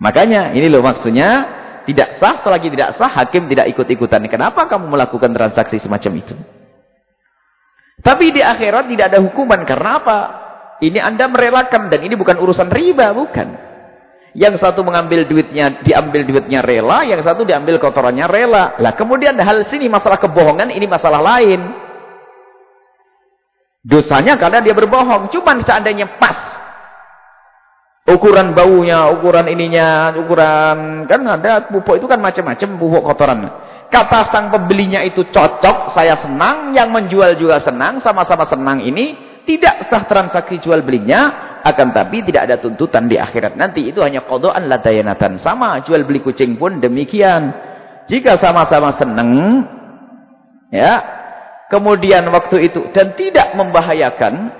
Makanya, ini loh maksudnya, tidak sah, selagi tidak sah, hakim tidak ikut-ikutan. Kenapa kamu melakukan transaksi semacam itu? Tapi di akhirat tidak ada hukuman. Karena apa? Ini anda merelakan, dan ini bukan urusan riba, bukan. Yang satu mengambil duitnya, diambil duitnya rela, yang satu diambil kotorannya rela. Lah kemudian hal sini masalah kebohongan, ini masalah lain. Dosanya karena dia berbohong. Cuman seandainya pas. Ukuran baunya, ukuran ininya, ukuran kan ada pupuk itu kan macam-macam pupuk kotoran. Kata sang pembelinya itu cocok, saya senang, yang menjual juga senang, sama-sama senang ini tidak sah transaksi jual belinya, akan tapi tidak ada tuntutan di akhirat nanti. Itu hanya kodoan ladayanatan. Sama jual beli kucing pun demikian. Jika sama-sama senang, ya, kemudian waktu itu dan tidak membahayakan,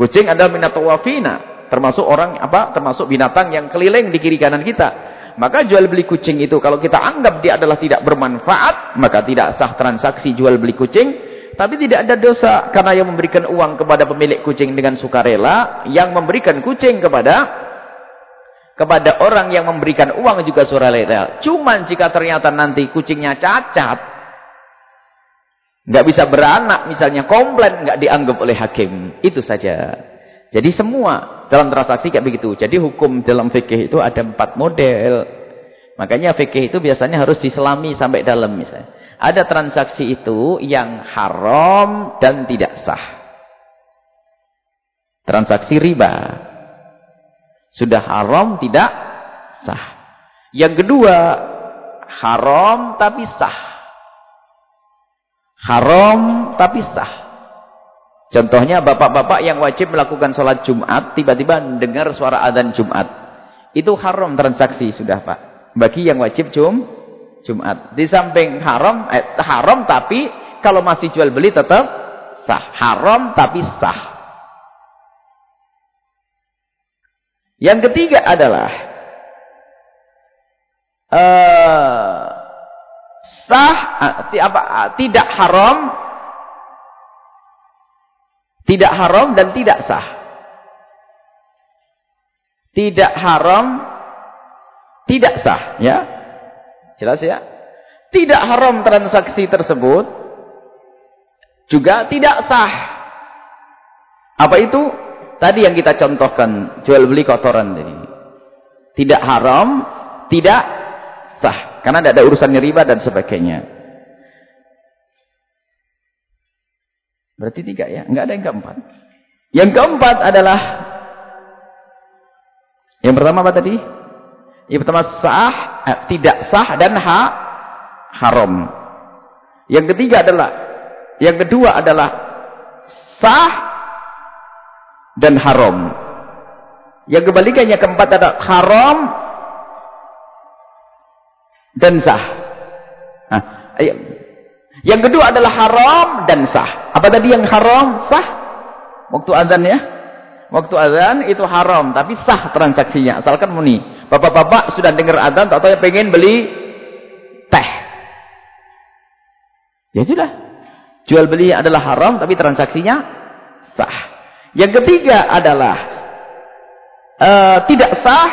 kucing adalah minatawafina termasuk orang apa termasuk binatang yang keliling di kiri kanan kita. Maka jual beli kucing itu kalau kita anggap dia adalah tidak bermanfaat maka tidak sah transaksi jual beli kucing. Tapi tidak ada dosa karena yang memberikan uang kepada pemilik kucing dengan sukarela yang memberikan kucing kepada kepada orang yang memberikan uang juga sukarela. Cuman jika ternyata nanti kucingnya cacat nggak bisa beranak misalnya komplain nggak dianggap oleh hakim. Itu saja. Jadi semua dalam transaksi kayak begitu. Jadi hukum dalam fikih itu ada empat model. Makanya fikih itu biasanya harus diselami sampai dalam misalnya. Ada transaksi itu yang haram dan tidak sah. Transaksi riba. Sudah haram tidak sah. Yang kedua, haram tapi sah. Haram tapi sah. Contohnya bapak-bapak yang wajib melakukan sholat Jumat, tiba-tiba dengar suara adzan Jumat. Itu haram transaksi sudah Pak. Bagi yang wajib Jum, Jumat. Di samping haram, eh, haram tapi kalau masih jual beli tetap sah. Haram tapi sah. Yang ketiga adalah uh, sah, uh, apa, uh, tidak haram tidak haram dan tidak sah. Tidak haram, tidak sah. Ya, Jelas ya? Tidak haram transaksi tersebut. Juga tidak sah. Apa itu? Tadi yang kita contohkan. Jual beli kotoran tadi. Tidak haram, tidak sah. Karena tidak ada urusannya riba dan sebagainya. Berarti tiga ya. Enggak ada yang keempat. Yang keempat adalah yang pertama apa tadi? Yang pertama sah, eh, tidak sah dan ha, haram. Yang ketiga adalah yang kedua adalah sah dan haram. Yang kebalikannya keempat adalah haram dan sah. Nah, yang kedua adalah haram dan sah. Apa tadi yang haram? Sah. Waktu azan ya. Waktu azan itu haram. Tapi sah transaksinya. Asalkan muni. Bapak-bapak sudah dengar azan. Tak tahu pengen beli teh. Ya sudah. Jual beli adalah haram. Tapi transaksinya sah. Yang ketiga adalah. Uh, tidak sah.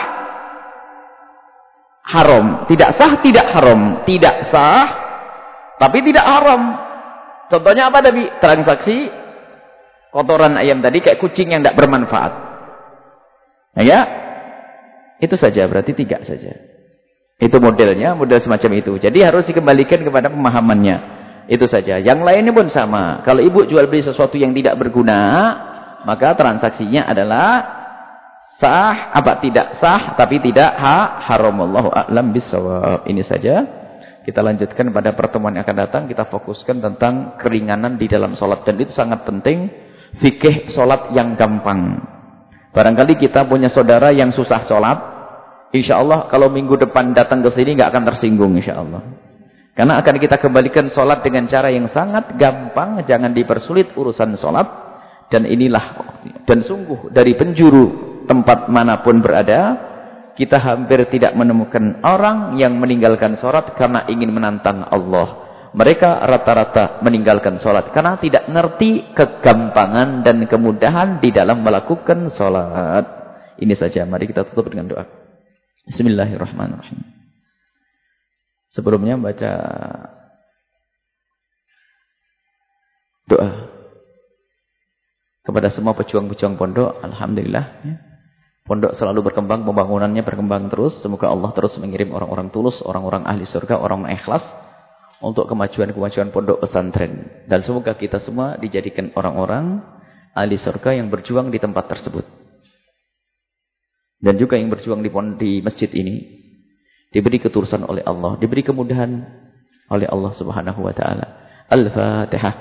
Haram. Tidak sah, tidak haram. Tidak sah tapi tidak haram. Contohnya apa tadi? Transaksi kotoran ayam tadi kayak kucing yang tidak bermanfaat. Ya, itu saja berarti tiga saja. Itu modelnya, model semacam itu. Jadi harus dikembalikan kepada pemahamannya. Itu saja. Yang lainnya pun sama. Kalau ibu jual beli sesuatu yang tidak berguna, maka transaksinya adalah sah apa tidak sah tapi tidak ha haram Allah a'lam bisawab. Ini saja. Kita lanjutkan pada pertemuan yang akan datang. Kita fokuskan tentang keringanan di dalam sholat. Dan itu sangat penting. Fikih sholat yang gampang. Barangkali kita punya saudara yang susah sholat. Insya Allah kalau minggu depan datang ke sini nggak akan tersinggung insya Allah. Karena akan kita kembalikan sholat dengan cara yang sangat gampang. Jangan dipersulit urusan sholat. Dan inilah. Dan sungguh dari penjuru tempat mana pun berada kita hampir tidak menemukan orang yang meninggalkan sholat karena ingin menantang Allah. Mereka rata-rata meninggalkan sholat karena tidak ngerti kegampangan dan kemudahan di dalam melakukan sholat. Ini saja, mari kita tutup dengan doa. Bismillahirrahmanirrahim. Sebelumnya baca doa kepada semua pejuang-pejuang pondok. Alhamdulillah. Ya. Pondok selalu berkembang, pembangunannya berkembang terus. Semoga Allah terus mengirim orang-orang tulus, orang-orang ahli surga, orang ikhlas untuk kemajuan-kemajuan pondok pesantren. Dan semoga kita semua dijadikan orang-orang ahli surga yang berjuang di tempat tersebut. Dan juga yang berjuang di, masjid ini. Diberi ketulusan oleh Allah. Diberi kemudahan oleh Allah subhanahu wa ta'ala. Al-Fatihah.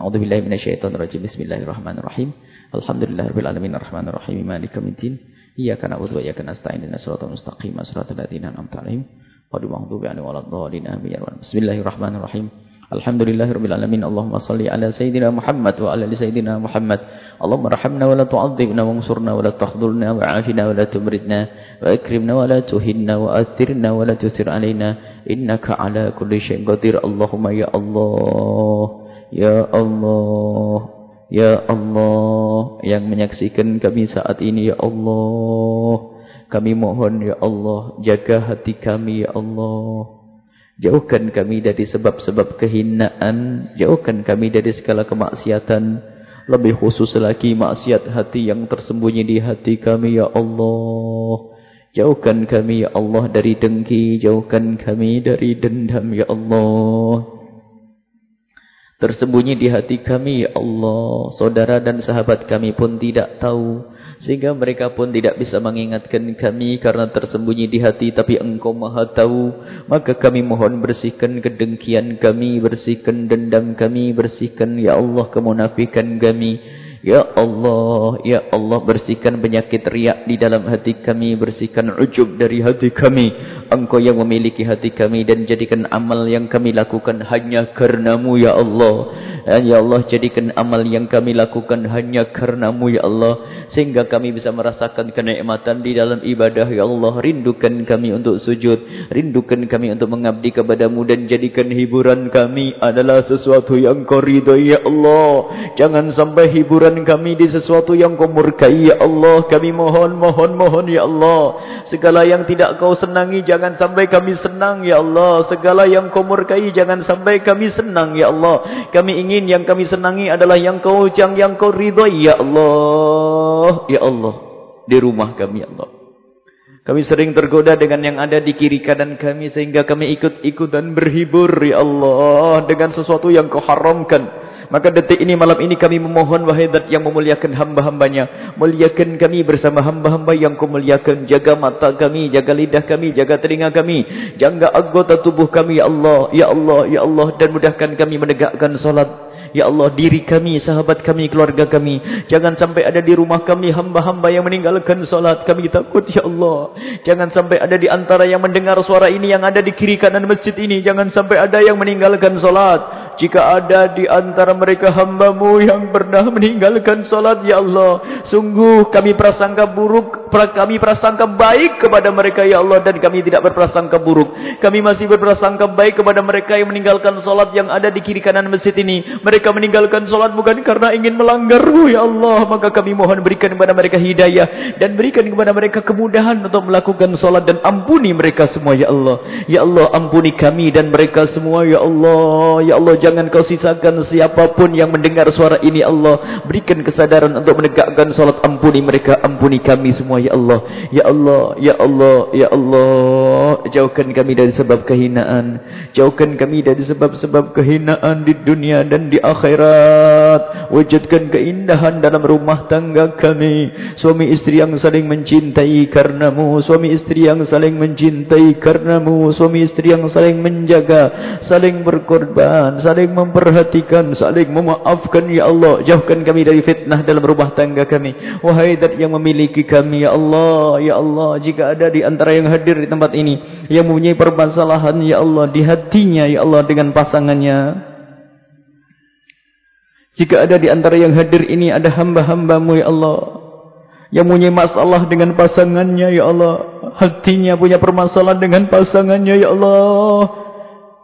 Rajim. Bismillahirrahmanirrahim. Alhamdulillahirabbil alamin arrahmanir rahim maliki yaumiddin. Iyyaka na'budu wa iyyaka nasta'in ihdinas siratal mustaqim siratal ladzina an'amta 'alaihim ghairil maghdubi 'alaihim waladdallin amin. Bismillahirrahmanirrahim. Alhamdulillahirabbil alamin. Allahumma shalli ala sayyidina Muhammad wa ala ali sayyidina Muhammad. Allahumma arhamna wa la tu'adzibna wansurna wa la tahdhurna wa 'afina wa la tumridna wa akrimna wa la tuhinna wa athirna wa la tusir 'alaina innaka 'ala kulli syai'in qadir. Allahumma ya Allah ya Allah Ya Allah yang menyaksikan kami saat ini Ya Allah. Kami mohon Ya Allah jaga hati kami Ya Allah. Jauhkan kami dari sebab-sebab kehinaan. Jauhkan kami dari segala kemaksiatan. Lebih khusus lagi maksiat hati yang tersembunyi di hati kami Ya Allah. Jauhkan kami Ya Allah dari dengki. Jauhkan kami dari dendam Ya Allah Tersembunyi di hati kami, Ya Allah. Saudara dan sahabat kami pun tidak tahu. Sehingga mereka pun tidak bisa mengingatkan kami karena tersembunyi di hati. Tapi engkau maha tahu. Maka kami mohon bersihkan kedengkian kami. Bersihkan dendam kami. Bersihkan, Ya Allah, kemunafikan kami. Ya Allah, Ya Allah bersihkan penyakit riak di dalam hati kami, bersihkan ujub dari hati kami. Engkau yang memiliki hati kami dan jadikan amal yang kami lakukan hanya karenamu Ya Allah. Ya Allah jadikan amal yang kami lakukan hanya karenamu Ya Allah. Sehingga kami bisa merasakan kenikmatan di dalam ibadah Ya Allah. Rindukan kami untuk sujud, rindukan kami untuk mengabdi kepadamu dan jadikan hiburan kami adalah sesuatu yang kau ridhoi Ya Allah. Jangan sampai hiburan menjadikan kami di sesuatu yang kau murkai ya Allah. Kami mohon mohon mohon ya Allah. Segala yang tidak kau senangi jangan sampai kami senang ya Allah. Segala yang kau murkai jangan sampai kami senang ya Allah. Kami ingin yang kami senangi adalah yang kau yang yang kau ridhoi ya Allah. Ya Allah. Di rumah kami ya Allah. Kami sering tergoda dengan yang ada di kiri kanan kami sehingga kami ikut-ikutan berhibur ya Allah dengan sesuatu yang kau haramkan Maka detik ini malam ini kami memohon wahai zat yang memuliakan hamba-hambanya. Muliakan kami bersama hamba-hamba yang kau muliakan. Jaga mata kami, jaga lidah kami, jaga telinga kami. Jaga anggota tubuh kami ya Allah, ya Allah, ya Allah. Dan mudahkan kami menegakkan salat. Ya Allah diri kami, sahabat kami, keluarga kami. Jangan sampai ada di rumah kami hamba-hamba yang meninggalkan solat. Kami takut ya Allah. Jangan sampai ada di antara yang mendengar suara ini yang ada di kiri kanan masjid ini. Jangan sampai ada yang meninggalkan solat. Jika ada di antara mereka hambamu yang pernah meninggalkan solat ya Allah. Sungguh kami prasangka buruk, kami prasangka baik kepada mereka ya Allah. Dan kami tidak berprasangka buruk. Kami masih berprasangka baik kepada mereka yang meninggalkan solat yang ada di kiri kanan masjid ini. Mereka mereka meninggalkan solat bukan karena ingin melanggarmu ya Allah. Maka kami mohon berikan kepada mereka hidayah. Dan berikan kepada mereka kemudahan untuk melakukan solat. Dan ampuni mereka semua ya Allah. Ya Allah ampuni kami dan mereka semua ya Allah. Ya Allah jangan kau sisakan siapa pun yang mendengar suara ini Allah. Berikan kesadaran untuk menegakkan solat. Ampuni mereka, ampuni kami semua ya Allah. Ya Allah, ya Allah, ya Allah. Jauhkan kami dari sebab kehinaan. Jauhkan kami dari sebab-sebab kehinaan di dunia dan di akhirat wujudkan keindahan dalam rumah tangga kami. Suami istri yang saling mencintai karenamu. Suami istri yang saling mencintai karenamu. Suami istri yang saling menjaga saling berkorban saling memperhatikan saling memaafkan. Ya Allah jauhkan kami dari fitnah dalam rumah tangga kami. Wahai dat yang memiliki kami ya Allah ya Allah jika ada di antara yang hadir di tempat ini yang mempunyai permasalahan ya Allah di hatinya ya Allah dengan pasangannya jika ada di antara yang hadir ini ada hamba-hambamu ya Allah. Yang punya masalah dengan pasangannya ya Allah. Hatinya punya permasalahan dengan pasangannya ya Allah.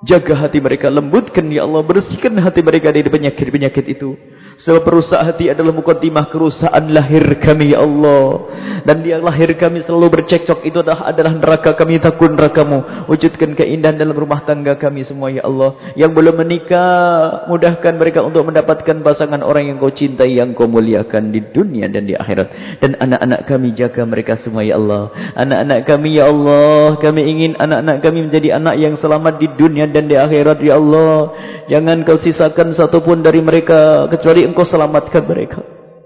Jaga hati mereka, lembutkan ya Allah, bersihkan hati mereka dari penyakit-penyakit itu. Sebab perusak hati adalah mukaddimah kerusakan lahir kami ya Allah. Dan dia lahir kami selalu bercekcok itu adalah, adalah neraka kami takun nerakamu. Wujudkan keindahan dalam rumah tangga kami semua ya Allah. Yang belum menikah, mudahkan mereka untuk mendapatkan pasangan orang yang kau cintai, yang kau muliakan di dunia dan di akhirat. Dan anak-anak kami jaga mereka semua ya Allah. Anak-anak kami ya Allah, kami ingin anak-anak kami menjadi anak yang selamat di dunia dan di akhirat ya Allah jangan kau sisakan satu pun dari mereka kecuali engkau selamatkan mereka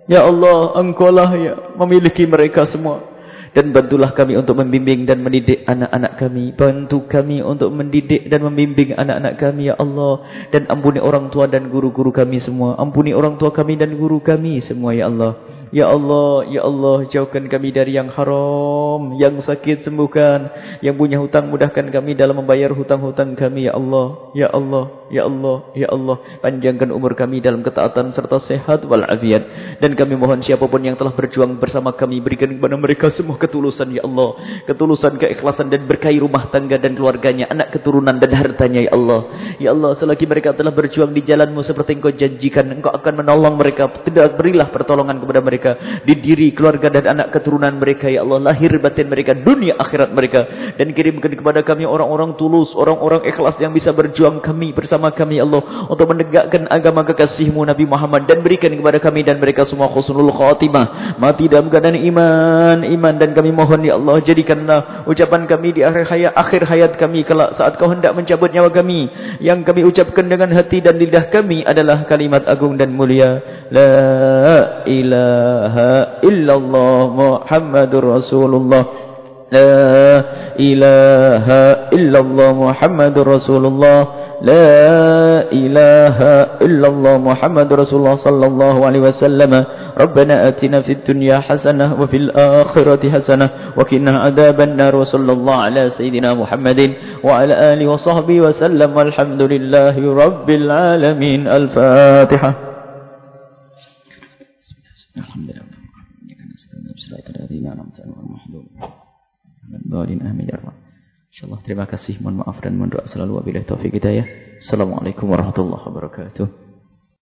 ya Allah engkau lah ya memiliki mereka semua Dan bantulah kami untuk membimbing dan mendidik anak-anak kami. Bantu kami untuk mendidik dan membimbing anak-anak kami, Ya Allah. Dan ampuni orang tua dan guru-guru kami semua. Ampuni orang tua kami dan guru kami semua, Ya Allah. Ya Allah, Ya Allah, jauhkan kami dari yang haram, yang sakit sembuhkan, yang punya hutang mudahkan kami dalam membayar hutang-hutang kami, Ya Allah, Ya Allah, Ya Allah, Ya Allah, panjangkan umur kami dalam ketaatan serta sehat walafiat. Dan kami mohon siapapun yang telah berjuang bersama kami, berikan kepada mereka semua ketulusan, Ya Allah, ketulusan, keikhlasan dan berkahi rumah tangga dan keluarganya, anak keturunan dan hartanya, Ya Allah. Ya Allah, selagi mereka telah berjuang di jalanmu seperti engkau janjikan, engkau akan menolong mereka, tidak berilah pertolongan kepada mereka mereka, di diri keluarga dan anak keturunan mereka ya Allah, lahir batin mereka, dunia akhirat mereka. Dan kirimkan kepada kami orang-orang tulus, orang-orang ikhlas yang bisa berjuang kami bersama kami ya Allah untuk menegakkan agama kekasihmu Nabi Muhammad. Dan berikan kepada kami dan mereka semua khusnul khatimah, mati dalam keadaan iman, iman. Dan kami mohon ya Allah jadikanlah ucapan kami di akhir hayat akhir hayat kami kelak saat kau hendak mencabut nyawa kami. Yang kami ucapkan dengan hati dan lidah kami adalah kalimat agung dan mulia. La ilaha ilaha illallah Muhammadur Rasulullah La ilaha illallah Muhammadur Rasulullah لا إله إلا الله محمد رسول الله صلى الله عليه وسلم. ربنا آتنا في الدنيا حسنة وفي الآخرة حسنة وكنا عذاب النار وصلى الله على سيدنا محمد وعلى آله وصحبه وسلم والحمد لله رب العالمين. الفاتحة. Alhamdulillah. Insyaallah terima kasih. Mohon maaf dan mohon doa selalu wabillahi taufik hidayah. Assalamualaikum warahmatullahi wabarakatuh.